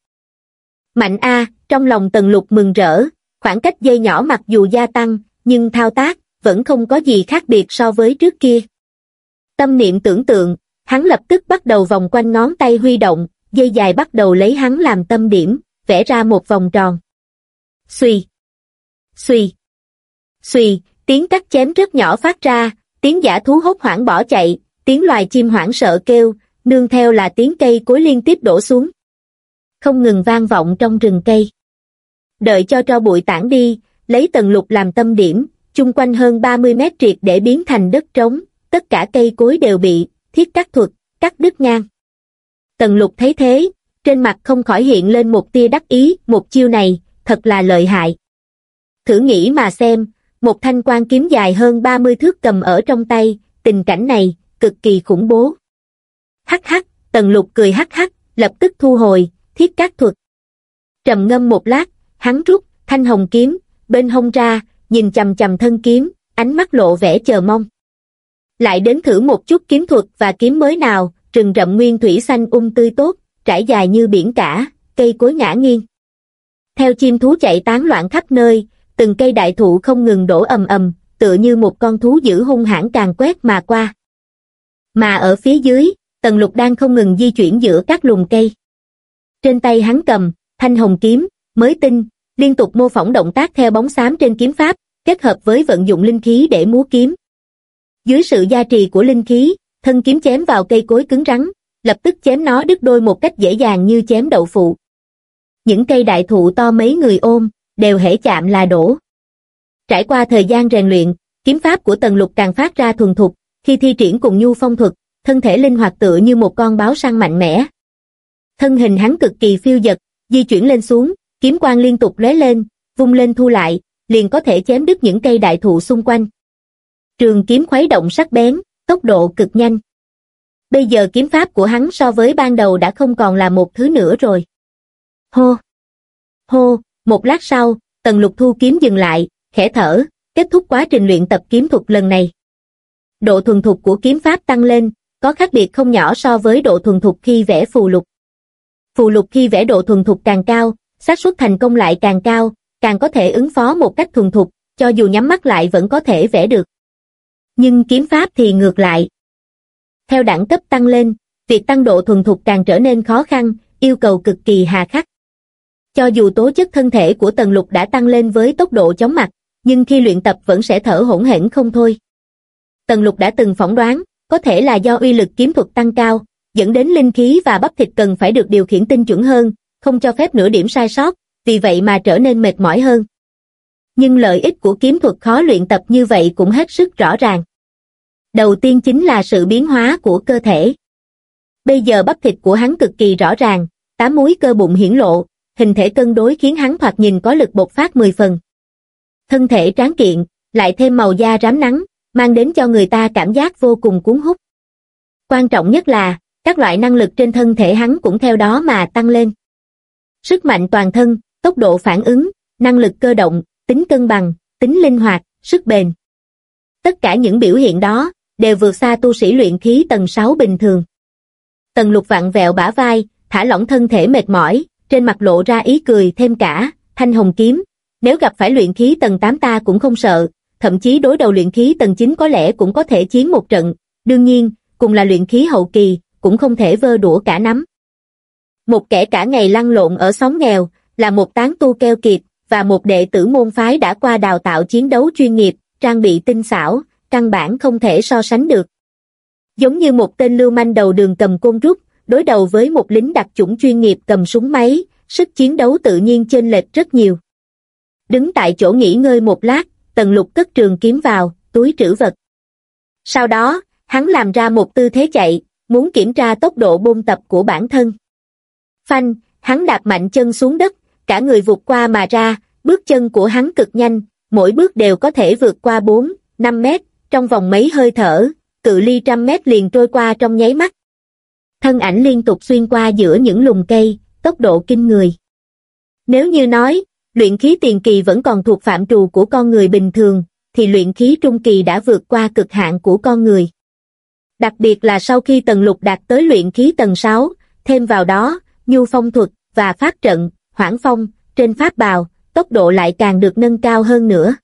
A: Mạnh A, trong lòng tần lục mừng rỡ, khoảng cách dây nhỏ mặc dù gia tăng, nhưng thao tác, vẫn không có gì khác biệt so với trước kia. Tâm niệm tưởng tượng, hắn lập tức bắt đầu vòng quanh ngón tay huy động, dây dài bắt đầu lấy hắn làm tâm điểm, vẽ ra một vòng tròn. Xùy, xùy, xùy, tiếng cắt chém rất nhỏ phát ra, tiếng giả thú hốt hoảng bỏ chạy, tiếng loài chim hoảng sợ kêu, nương theo là tiếng cây cối liên tiếp đổ xuống. Không ngừng vang vọng trong rừng cây. Đợi cho tro bụi tản đi, lấy tầng lục làm tâm điểm, chung quanh hơn 30 mét triệt để biến thành đất trống, tất cả cây cối đều bị thiết cắt thuật, cắt đứt ngang. Tần lục thấy thế, trên mặt không khỏi hiện lên một tia đắc ý, một chiêu này, thật là lợi hại. Thử nghĩ mà xem, một thanh quan kiếm dài hơn 30 thước cầm ở trong tay, tình cảnh này, cực kỳ khủng bố. Hắc hắc, tần lục cười hắc hắc, lập tức thu hồi, thiết các thuật. Trầm ngâm một lát, hắn rút, thanh hồng kiếm, bên hông ra, nhìn chầm chầm thân kiếm, ánh mắt lộ vẻ chờ mong. Lại đến thử một chút kiếm thuật và kiếm mới nào, rừng rậm nguyên thủy xanh um tươi tốt, trải dài như biển cả, cây cối ngã nghiêng. Theo chim thú chạy tán loạn khắp nơi, từng cây đại thụ không ngừng đổ ầm ầm, tựa như một con thú dữ hung hãn càng quét mà qua. Mà ở phía dưới, tần lục đang không ngừng di chuyển giữa các lùm cây. Trên tay hắn cầm, thanh hồng kiếm, mới tinh, liên tục mô phỏng động tác theo bóng xám trên kiếm pháp, kết hợp với vận dụng linh khí để múa kiếm. Dưới sự gia trì của linh khí, thân kiếm chém vào cây cối cứng rắn, lập tức chém nó đứt đôi một cách dễ dàng như chém đậu phụ. Những cây đại thụ to mấy người ôm, đều hễ chạm là đổ. Trải qua thời gian rèn luyện, kiếm pháp của Tần Lục càng phát ra thuần thục, khi thi triển cùng nhu phong thuật, thân thể linh hoạt tựa như một con báo săn mạnh mẽ. Thân hình hắn cực kỳ phiêu dật, di chuyển lên xuống, kiếm quang liên tục lóe lên, vung lên thu lại, liền có thể chém đứt những cây đại thụ xung quanh. Trường kiếm khuấy động sắc bén, tốc độ cực nhanh. Bây giờ kiếm pháp của hắn so với ban đầu đã không còn là một thứ nữa rồi. Hô! Hô! Một lát sau, tần lục thu kiếm dừng lại, khẽ thở, kết thúc quá trình luyện tập kiếm thuật lần này. Độ thuần thục của kiếm pháp tăng lên, có khác biệt không nhỏ so với độ thuần thục khi vẽ phù lục. Phù lục khi vẽ độ thuần thục càng cao, xác suất thành công lại càng cao, càng có thể ứng phó một cách thuần thục, cho dù nhắm mắt lại vẫn có thể vẽ được. Nhưng kiếm pháp thì ngược lại. Theo đẳng cấp tăng lên, việc tăng độ thuần thục càng trở nên khó khăn, yêu cầu cực kỳ hà khắc. Cho dù tố chất thân thể của Tần Lục đã tăng lên với tốc độ chóng mặt, nhưng khi luyện tập vẫn sẽ thở hỗn hển không thôi. Tần Lục đã từng phỏng đoán, có thể là do uy lực kiếm thuật tăng cao, dẫn đến linh khí và bắp thịt cần phải được điều khiển tinh chuẩn hơn, không cho phép nửa điểm sai sót, vì vậy mà trở nên mệt mỏi hơn. Nhưng lợi ích của kiếm thuật khó luyện tập như vậy cũng hết sức rõ ràng. Đầu tiên chính là sự biến hóa của cơ thể. Bây giờ bắp thịt của hắn cực kỳ rõ ràng, tám múi cơ bụng hiển lộ, hình thể cân đối khiến hắn thoạt nhìn có lực bộc phát 10 phần. Thân thể tráng kiện, lại thêm màu da rám nắng, mang đến cho người ta cảm giác vô cùng cuốn hút. Quan trọng nhất là, các loại năng lực trên thân thể hắn cũng theo đó mà tăng lên. Sức mạnh toàn thân, tốc độ phản ứng, năng lực cơ động, tính cân bằng, tính linh hoạt, sức bền. Tất cả những biểu hiện đó, đều vượt xa tu sĩ luyện khí tầng 6 bình thường. Tần lục vặn vẹo bả vai, thả lỏng thân thể mệt mỏi, trên mặt lộ ra ý cười thêm cả, thanh hồng kiếm. Nếu gặp phải luyện khí tầng 8 ta cũng không sợ, thậm chí đối đầu luyện khí tầng 9 có lẽ cũng có thể chiến một trận. Đương nhiên, cùng là luyện khí hậu kỳ, cũng không thể vơ đũa cả nắm. Một kẻ cả ngày lăn lộn ở xóm nghèo, là một tán tu keo kiệt, và một đệ tử môn phái đã qua đào tạo chiến đấu chuyên nghiệp, trang bị tinh xảo, căn bản không thể so sánh được. Giống như một tên lưu manh đầu đường cầm côn rút, đối đầu với một lính đặc chủng chuyên nghiệp cầm súng máy, sức chiến đấu tự nhiên chênh lệch rất nhiều. Đứng tại chỗ nghỉ ngơi một lát, tần lục cất trường kiếm vào, túi trữ vật. Sau đó, hắn làm ra một tư thế chạy, muốn kiểm tra tốc độ bôn tập của bản thân. Phanh, hắn đạp mạnh chân xuống đất, cả người vụt qua mà ra, bước chân của hắn cực nhanh, mỗi bước đều có thể vượt qua 4, 5 mét, trong vòng mấy hơi thở, cự ly trăm mét liền trôi qua trong nháy mắt. Thân ảnh liên tục xuyên qua giữa những lùm cây, tốc độ kinh người. Nếu như nói, luyện khí tiền kỳ vẫn còn thuộc phạm trù của con người bình thường, thì luyện khí trung kỳ đã vượt qua cực hạn của con người. Đặc biệt là sau khi tầng lục đạt tới luyện khí tầng 6, thêm vào đó, nhu phong thuật và phát trận, hoảng phong, trên pháp bào, tốc độ lại càng được nâng cao hơn nữa.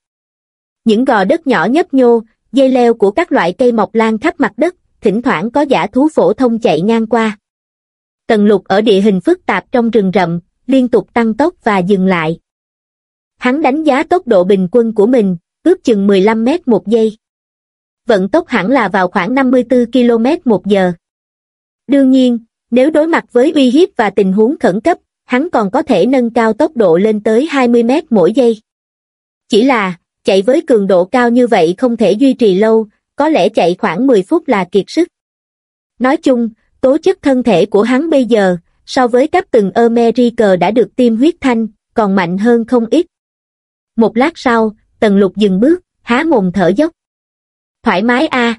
A: Những gò đất nhỏ nhấp nhô, dây leo của các loại cây mọc lan khắp mặt đất, thỉnh thoảng có giả thú phổ thông chạy ngang qua. Tần lục ở địa hình phức tạp trong rừng rậm, liên tục tăng tốc và dừng lại. Hắn đánh giá tốc độ bình quân của mình, ước chừng 15 mét một giây. Vận tốc hẳn là vào khoảng 54 km một giờ. Đương nhiên, nếu đối mặt với uy hiếp và tình huống khẩn cấp, hắn còn có thể nâng cao tốc độ lên tới 20 mét mỗi giây. Chỉ là, chạy với cường độ cao như vậy không thể duy trì lâu, có lẽ chạy khoảng 10 phút là kiệt sức. Nói chung, tố chất thân thể của hắn bây giờ, so với các từng America đã được tiêm huyết thanh, còn mạnh hơn không ít. Một lát sau, Tần Lục dừng bước, há mồm thở dốc. Thoải mái a.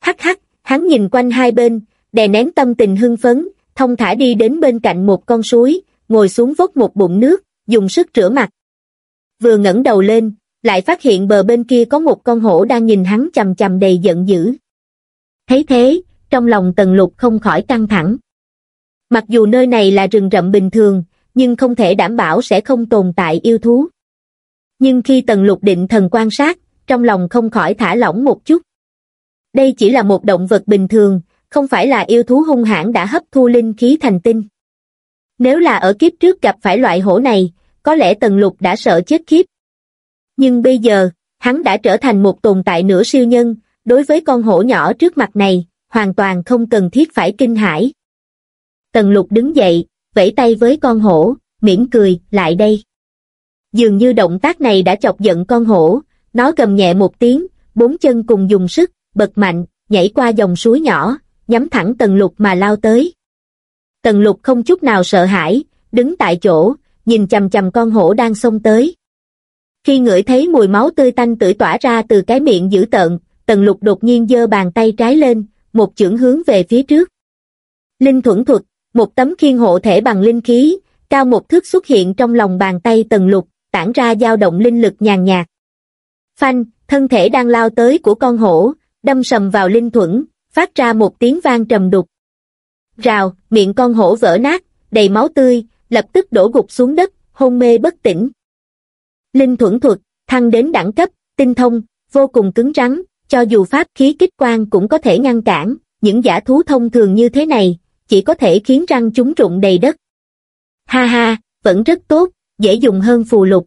A: Hắc hắc, hắn nhìn quanh hai bên, đè nén tâm tình hưng phấn, thông thả đi đến bên cạnh một con suối, ngồi xuống vốc một bụng nước, dùng sức rửa mặt. Vừa ngẩng đầu lên, lại phát hiện bờ bên kia có một con hổ đang nhìn hắn chầm chầm đầy giận dữ. Thấy thế, trong lòng tần lục không khỏi căng thẳng. Mặc dù nơi này là rừng rậm bình thường, nhưng không thể đảm bảo sẽ không tồn tại yêu thú. Nhưng khi tần lục định thần quan sát, trong lòng không khỏi thả lỏng một chút. Đây chỉ là một động vật bình thường, không phải là yêu thú hung hãn đã hấp thu linh khí thành tinh. Nếu là ở kiếp trước gặp phải loại hổ này, có lẽ tần lục đã sợ chết khiếp. Nhưng bây giờ, hắn đã trở thành một tồn tại nửa siêu nhân, đối với con hổ nhỏ trước mặt này, hoàn toàn không cần thiết phải kinh hãi. Tần lục đứng dậy, vẫy tay với con hổ, mỉm cười, lại đây. Dường như động tác này đã chọc giận con hổ, nó gầm nhẹ một tiếng, bốn chân cùng dùng sức, bật mạnh, nhảy qua dòng suối nhỏ, nhắm thẳng tần lục mà lao tới. Tần lục không chút nào sợ hãi, đứng tại chỗ, nhìn chầm chầm con hổ đang xông tới. Khi ngửi thấy mùi máu tươi tanh tưởi tỏa ra từ cái miệng dữ tợn, tần lục đột nhiên giơ bàn tay trái lên, một chưởng hướng về phía trước. Linh thuẫn thuật, một tấm khiên hộ thể bằng linh khí, cao một thước xuất hiện trong lòng bàn tay tần lục, tản ra dao động linh lực nhàn nhạt. Phanh, thân thể đang lao tới của con hổ, đâm sầm vào linh thuẫn, phát ra một tiếng vang trầm đục. Rào, miệng con hổ vỡ nát, đầy máu tươi, lập tức đổ gục xuống đất, hôn mê bất tỉnh. Linh thuẫn thuật, thăng đến đẳng cấp, tinh thông, vô cùng cứng rắn, cho dù pháp khí kích quang cũng có thể ngăn cản, những giả thú thông thường như thế này, chỉ có thể khiến răng chúng rụng đầy đất. Ha ha, vẫn rất tốt, dễ dùng hơn phù lục.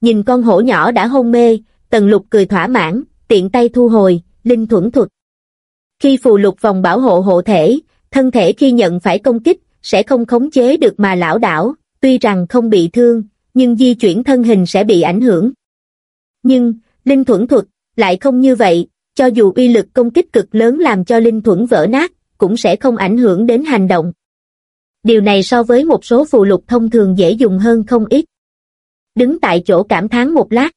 A: Nhìn con hổ nhỏ đã hôn mê, tần lục cười thỏa mãn, tiện tay thu hồi, linh thuẫn thuật. Khi phù lục vòng bảo hộ hộ thể, thân thể khi nhận phải công kích, sẽ không khống chế được mà lão đảo, tuy rằng không bị thương, nhưng di chuyển thân hình sẽ bị ảnh hưởng. Nhưng, linh thuẫn thuật, lại không như vậy, cho dù uy lực công kích cực lớn làm cho linh thuẫn vỡ nát, cũng sẽ không ảnh hưởng đến hành động. Điều này so với một số phù lục thông thường dễ dùng hơn không ít. Đứng tại chỗ cảm thán một lát.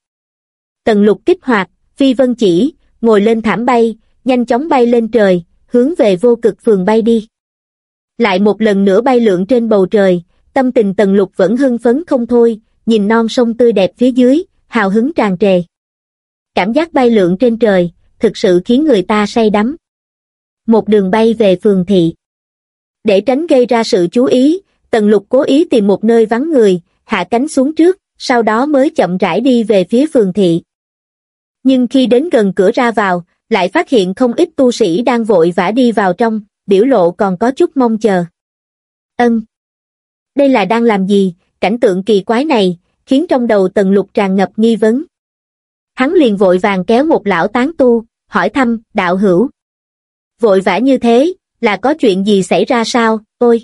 A: Tần lục kích hoạt, phi vân chỉ, ngồi lên thảm bay, nhanh chóng bay lên trời, hướng về vô cực phường bay đi. Lại một lần nữa bay lượn trên bầu trời, tâm tình tần lục vẫn hưng phấn không thôi, nhìn non sông tươi đẹp phía dưới, hào hứng tràn trề. Cảm giác bay lượn trên trời, thực sự khiến người ta say đắm. Một đường bay về phường thị. Để tránh gây ra sự chú ý, tần lục cố ý tìm một nơi vắng người, hạ cánh xuống trước, sau đó mới chậm rãi đi về phía phường thị. Nhưng khi đến gần cửa ra vào, lại phát hiện không ít tu sĩ đang vội vã đi vào trong, biểu lộ còn có chút mong chờ. Ân. Đây là đang làm gì, cảnh tượng kỳ quái này, khiến trong đầu tần lục tràn ngập nghi vấn. Hắn liền vội vàng kéo một lão tán tu, hỏi thăm, đạo hữu. Vội vã như thế, là có chuyện gì xảy ra sao, ôi.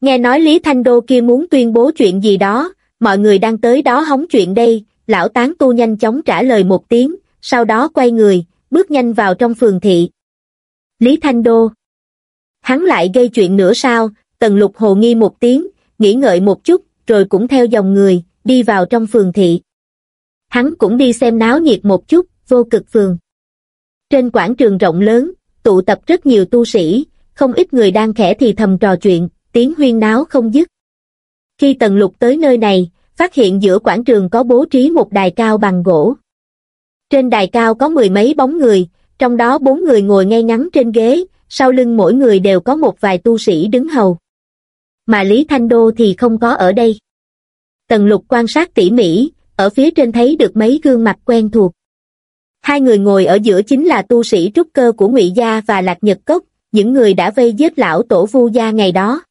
A: Nghe nói Lý Thanh Đô kia muốn tuyên bố chuyện gì đó, mọi người đang tới đó hóng chuyện đây, lão tán tu nhanh chóng trả lời một tiếng, sau đó quay người, bước nhanh vào trong phường thị. Lý Thanh Đô. Hắn lại gây chuyện nữa sao, tần lục hồ nghi một tiếng, nghĩ ngợi một chút, rồi cũng theo dòng người, đi vào trong phường thị. Hắn cũng đi xem náo nhiệt một chút, vô cực phường. Trên quảng trường rộng lớn, tụ tập rất nhiều tu sĩ, không ít người đang khẽ thì thầm trò chuyện, tiếng huyên náo không dứt. Khi tần lục tới nơi này, phát hiện giữa quảng trường có bố trí một đài cao bằng gỗ. Trên đài cao có mười mấy bóng người, trong đó bốn người ngồi ngay ngắn trên ghế, sau lưng mỗi người đều có một vài tu sĩ đứng hầu. Mà Lý Thanh Đô thì không có ở đây. Tần lục quan sát tỉ mỉ, ở phía trên thấy được mấy gương mặt quen thuộc. Hai người ngồi ở giữa chính là tu sĩ trúc cơ của Ngụy Gia và Lạc Nhật Cốc, những người đã vây giết lão tổ Vu Gia ngày đó.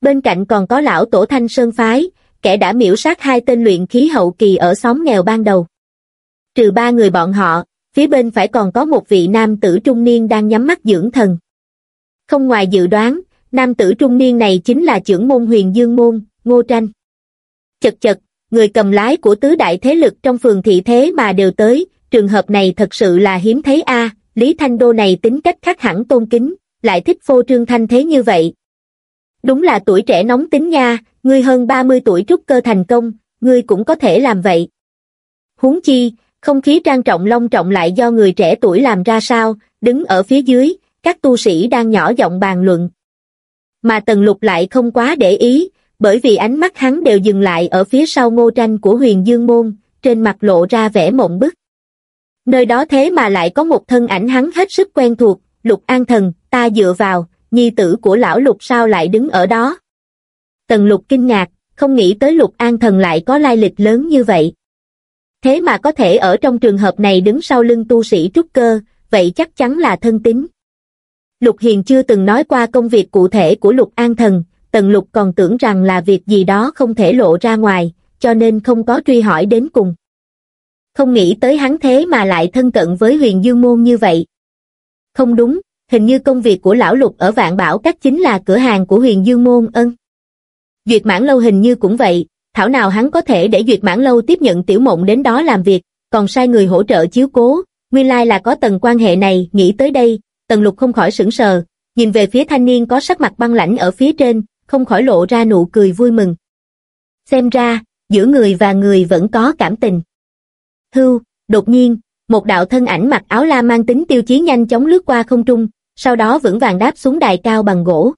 A: Bên cạnh còn có lão tổ Thanh Sơn Phái, kẻ đã miễu sát hai tên luyện khí hậu kỳ ở xóm nghèo ban đầu. Trừ ba người bọn họ, phía bên phải còn có một vị nam tử trung niên đang nhắm mắt dưỡng thần. Không ngoài dự đoán, nam tử trung niên này chính là trưởng môn huyền dương môn, Ngô Tranh. Chật chật, người cầm lái của tứ đại thế lực trong phường thị thế mà đều tới, trường hợp này thật sự là hiếm thấy a Lý Thanh Đô này tính cách khác hẳn tôn kính, lại thích phô trương thanh thế như vậy. Đúng là tuổi trẻ nóng tính nha, ngươi hơn 30 tuổi trúc cơ thành công, ngươi cũng có thể làm vậy. Huống chi, không khí trang trọng long trọng lại do người trẻ tuổi làm ra sao, đứng ở phía dưới, các tu sĩ đang nhỏ giọng bàn luận. Mà Tần Lục lại không quá để ý, bởi vì ánh mắt hắn đều dừng lại ở phía sau ngô tranh của huyền dương môn, trên mặt lộ ra vẻ mộng bức. Nơi đó thế mà lại có một thân ảnh hắn hết sức quen thuộc, Lục An Thần, ta dựa vào, nhi tử của lão Lục sao lại đứng ở đó. Tần Lục kinh ngạc, không nghĩ tới Lục An Thần lại có lai lịch lớn như vậy. Thế mà có thể ở trong trường hợp này đứng sau lưng tu sĩ trúc cơ, vậy chắc chắn là thân tín. Lục Hiền chưa từng nói qua công việc cụ thể của Lục An Thần, Tần Lục còn tưởng rằng là việc gì đó không thể lộ ra ngoài, cho nên không có truy hỏi đến cùng. Không nghĩ tới hắn thế mà lại thân cận với huyền dương môn như vậy. Không đúng, hình như công việc của lão Lục ở Vạn Bảo Các chính là cửa hàng của huyền dương môn ân. Duyệt mãn lâu hình như cũng vậy, thảo nào hắn có thể để Duyệt mãn lâu tiếp nhận tiểu mộng đến đó làm việc, còn sai người hỗ trợ chiếu cố, nguyên lai là có tầng quan hệ này, nghĩ tới đây, tần lục không khỏi sững sờ, nhìn về phía thanh niên có sắc mặt băng lãnh ở phía trên, không khỏi lộ ra nụ cười vui mừng. Xem ra, giữa người và người vẫn có cảm tình. Hưu, đột nhiên, một đạo thân ảnh mặc áo la mang tính tiêu chí nhanh chóng lướt qua không trung, sau đó vững vàng đáp xuống đài cao bằng gỗ.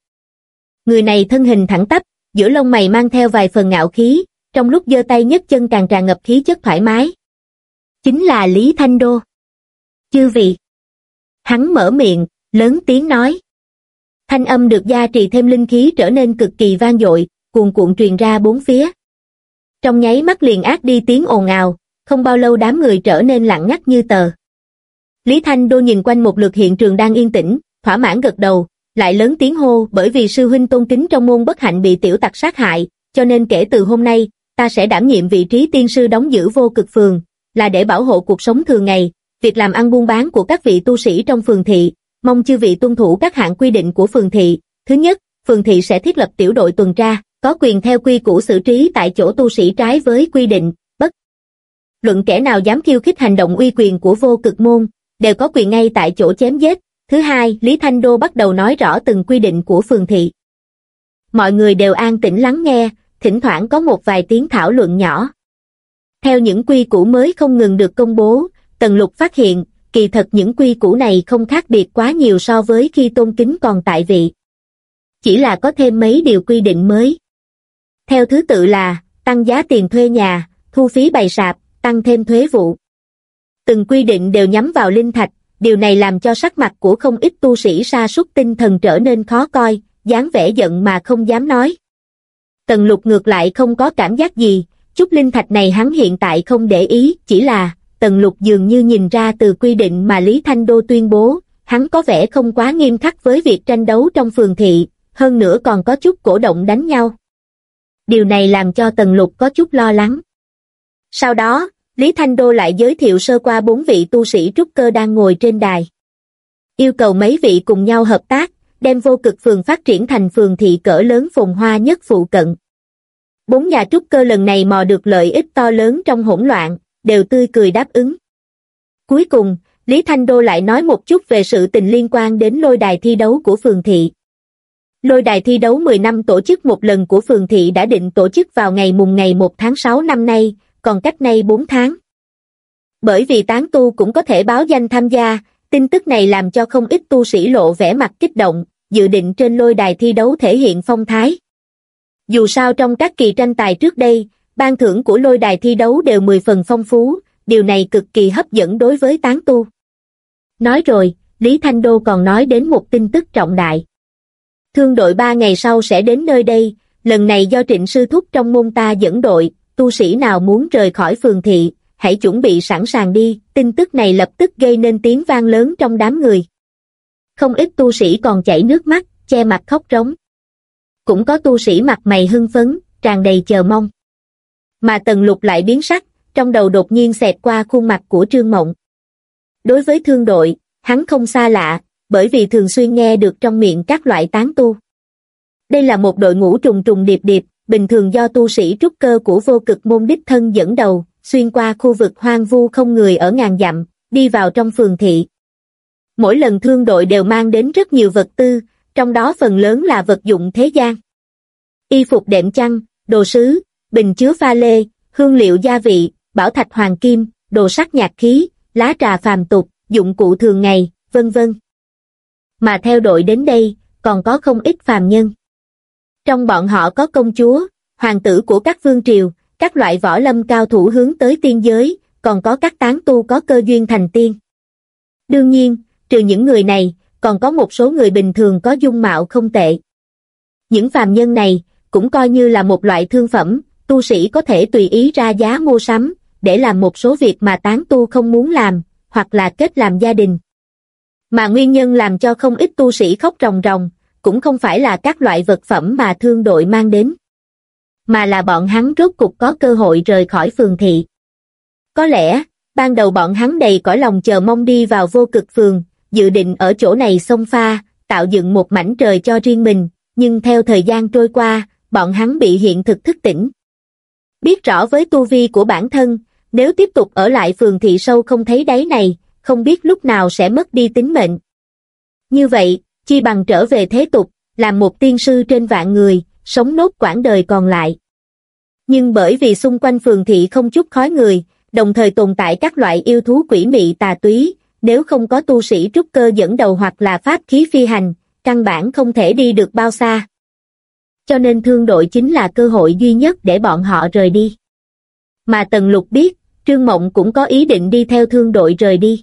A: Người này thân hình thẳng tắp, giữa lông mày mang theo vài phần ngạo khí, trong lúc giơ tay nhấc chân càng tràn ngập khí chất thoải mái. Chính là Lý Thanh Đô. Chư vị. Hắn mở miệng, lớn tiếng nói. Thanh âm được gia trì thêm linh khí trở nên cực kỳ vang dội, cuồn cuộn truyền ra bốn phía. Trong nháy mắt liền ác đi tiếng ồn ào, không bao lâu đám người trở nên lặng ngắt như tờ. Lý Thanh Đô nhìn quanh một lượt hiện trường đang yên tĩnh, thỏa mãn gật đầu, lại lớn tiếng hô bởi vì sư huynh tôn kính trong môn bất hạnh bị tiểu tặc sát hại, cho nên kể từ hôm nay, ta sẽ đảm nhiệm vị trí tiên sư đóng giữ vô cực phường, là để bảo hộ cuộc sống thường ngày, việc làm ăn buôn bán của các vị tu sĩ trong phường thị, mong chư vị tuân thủ các hạng quy định của phường thị. Thứ nhất, phường thị sẽ thiết lập tiểu đội tuần tra, có quyền theo quy củ xử trí tại chỗ tu sĩ trái với quy định. Luận kẻ nào dám khiêu khích hành động uy quyền của vô cực môn, đều có quyền ngay tại chỗ chém giết. Thứ hai, Lý Thanh Đô bắt đầu nói rõ từng quy định của phường thị. Mọi người đều an tĩnh lắng nghe, thỉnh thoảng có một vài tiếng thảo luận nhỏ. Theo những quy củ mới không ngừng được công bố, Tần Lục phát hiện, kỳ thật những quy củ này không khác biệt quá nhiều so với khi tôn kính còn tại vị. Chỉ là có thêm mấy điều quy định mới. Theo thứ tự là, tăng giá tiền thuê nhà, thu phí bày sạp, tăng thêm thuế vụ. Từng quy định đều nhắm vào linh thạch, điều này làm cho sắc mặt của không ít tu sĩ sa sút tinh thần trở nên khó coi, dáng vẻ giận mà không dám nói. Tần lục ngược lại không có cảm giác gì, chút linh thạch này hắn hiện tại không để ý, chỉ là, tần lục dường như nhìn ra từ quy định mà Lý Thanh Đô tuyên bố, hắn có vẻ không quá nghiêm khắc với việc tranh đấu trong phường thị, hơn nữa còn có chút cổ động đánh nhau. Điều này làm cho tần lục có chút lo lắng. Sau đó, Lý Thanh Đô lại giới thiệu sơ qua bốn vị tu sĩ trúc cơ đang ngồi trên đài. Yêu cầu mấy vị cùng nhau hợp tác, đem vô cực phường phát triển thành phường thị cỡ lớn phồn hoa nhất phụ cận. Bốn nhà trúc cơ lần này mò được lợi ích to lớn trong hỗn loạn, đều tươi cười đáp ứng. Cuối cùng, Lý Thanh Đô lại nói một chút về sự tình liên quan đến lôi đài thi đấu của phường thị. Lôi đài thi đấu 10 năm tổ chức một lần của phường thị đã định tổ chức vào ngày mùng ngày 1 tháng 6 năm nay, còn cách nay 4 tháng. Bởi vì tán tu cũng có thể báo danh tham gia, tin tức này làm cho không ít tu sĩ lộ vẻ mặt kích động, dự định trên lôi đài thi đấu thể hiện phong thái. Dù sao trong các kỳ tranh tài trước đây, ban thưởng của lôi đài thi đấu đều 10 phần phong phú, điều này cực kỳ hấp dẫn đối với tán tu. Nói rồi, Lý Thanh Đô còn nói đến một tin tức trọng đại. Thương đội ba ngày sau sẽ đến nơi đây, lần này do trịnh sư thúc trong môn ta dẫn đội, tu sĩ nào muốn rời khỏi phường thị, hãy chuẩn bị sẵn sàng đi, tin tức này lập tức gây nên tiếng vang lớn trong đám người. Không ít tu sĩ còn chảy nước mắt, che mặt khóc rống. Cũng có tu sĩ mặt mày hưng phấn, tràn đầy chờ mong. Mà tần lục lại biến sắc, trong đầu đột nhiên xẹt qua khuôn mặt của Trương Mộng. Đối với thương đội, hắn không xa lạ, bởi vì thường xuyên nghe được trong miệng các loại tán tu. Đây là một đội ngũ trùng trùng điệp điệp, bình thường do tu sĩ trúc cơ của vô cực môn đích thân dẫn đầu, xuyên qua khu vực hoang vu không người ở ngàn dặm, đi vào trong phường thị. Mỗi lần thương đội đều mang đến rất nhiều vật tư, trong đó phần lớn là vật dụng thế gian. Y phục đệm chăn, đồ sứ, bình chứa pha lê, hương liệu gia vị, bảo thạch hoàng kim, đồ sắc nhạc khí, lá trà phàm tục, dụng cụ thường ngày, vân vân. Mà theo đội đến đây, còn có không ít phàm nhân. Trong bọn họ có công chúa, hoàng tử của các vương triều, các loại võ lâm cao thủ hướng tới tiên giới, còn có các tán tu có cơ duyên thành tiên. Đương nhiên, trừ những người này, còn có một số người bình thường có dung mạo không tệ. Những phàm nhân này, cũng coi như là một loại thương phẩm, tu sĩ có thể tùy ý ra giá mua sắm, để làm một số việc mà tán tu không muốn làm, hoặc là kết làm gia đình. Mà nguyên nhân làm cho không ít tu sĩ khóc ròng ròng, cũng không phải là các loại vật phẩm mà thương đội mang đến, mà là bọn hắn rốt cục có cơ hội rời khỏi phường thị. Có lẽ, ban đầu bọn hắn đầy cõi lòng chờ mong đi vào vô cực phường, dự định ở chỗ này xông pha, tạo dựng một mảnh trời cho riêng mình, nhưng theo thời gian trôi qua, bọn hắn bị hiện thực thức tỉnh. Biết rõ với tu vi của bản thân, nếu tiếp tục ở lại phường thị sâu không thấy đáy này, không biết lúc nào sẽ mất đi tính mệnh. Như vậy, chi bằng trở về thế tục, làm một tiên sư trên vạn người, sống nốt quãng đời còn lại. Nhưng bởi vì xung quanh phường thị không chút khói người, đồng thời tồn tại các loại yêu thú quỷ mị tà túy, nếu không có tu sĩ trúc cơ dẫn đầu hoặc là pháp khí phi hành, căn bản không thể đi được bao xa. Cho nên thương đội chính là cơ hội duy nhất để bọn họ rời đi. Mà Tần Lục biết, Trương Mộng cũng có ý định đi theo thương đội rời đi.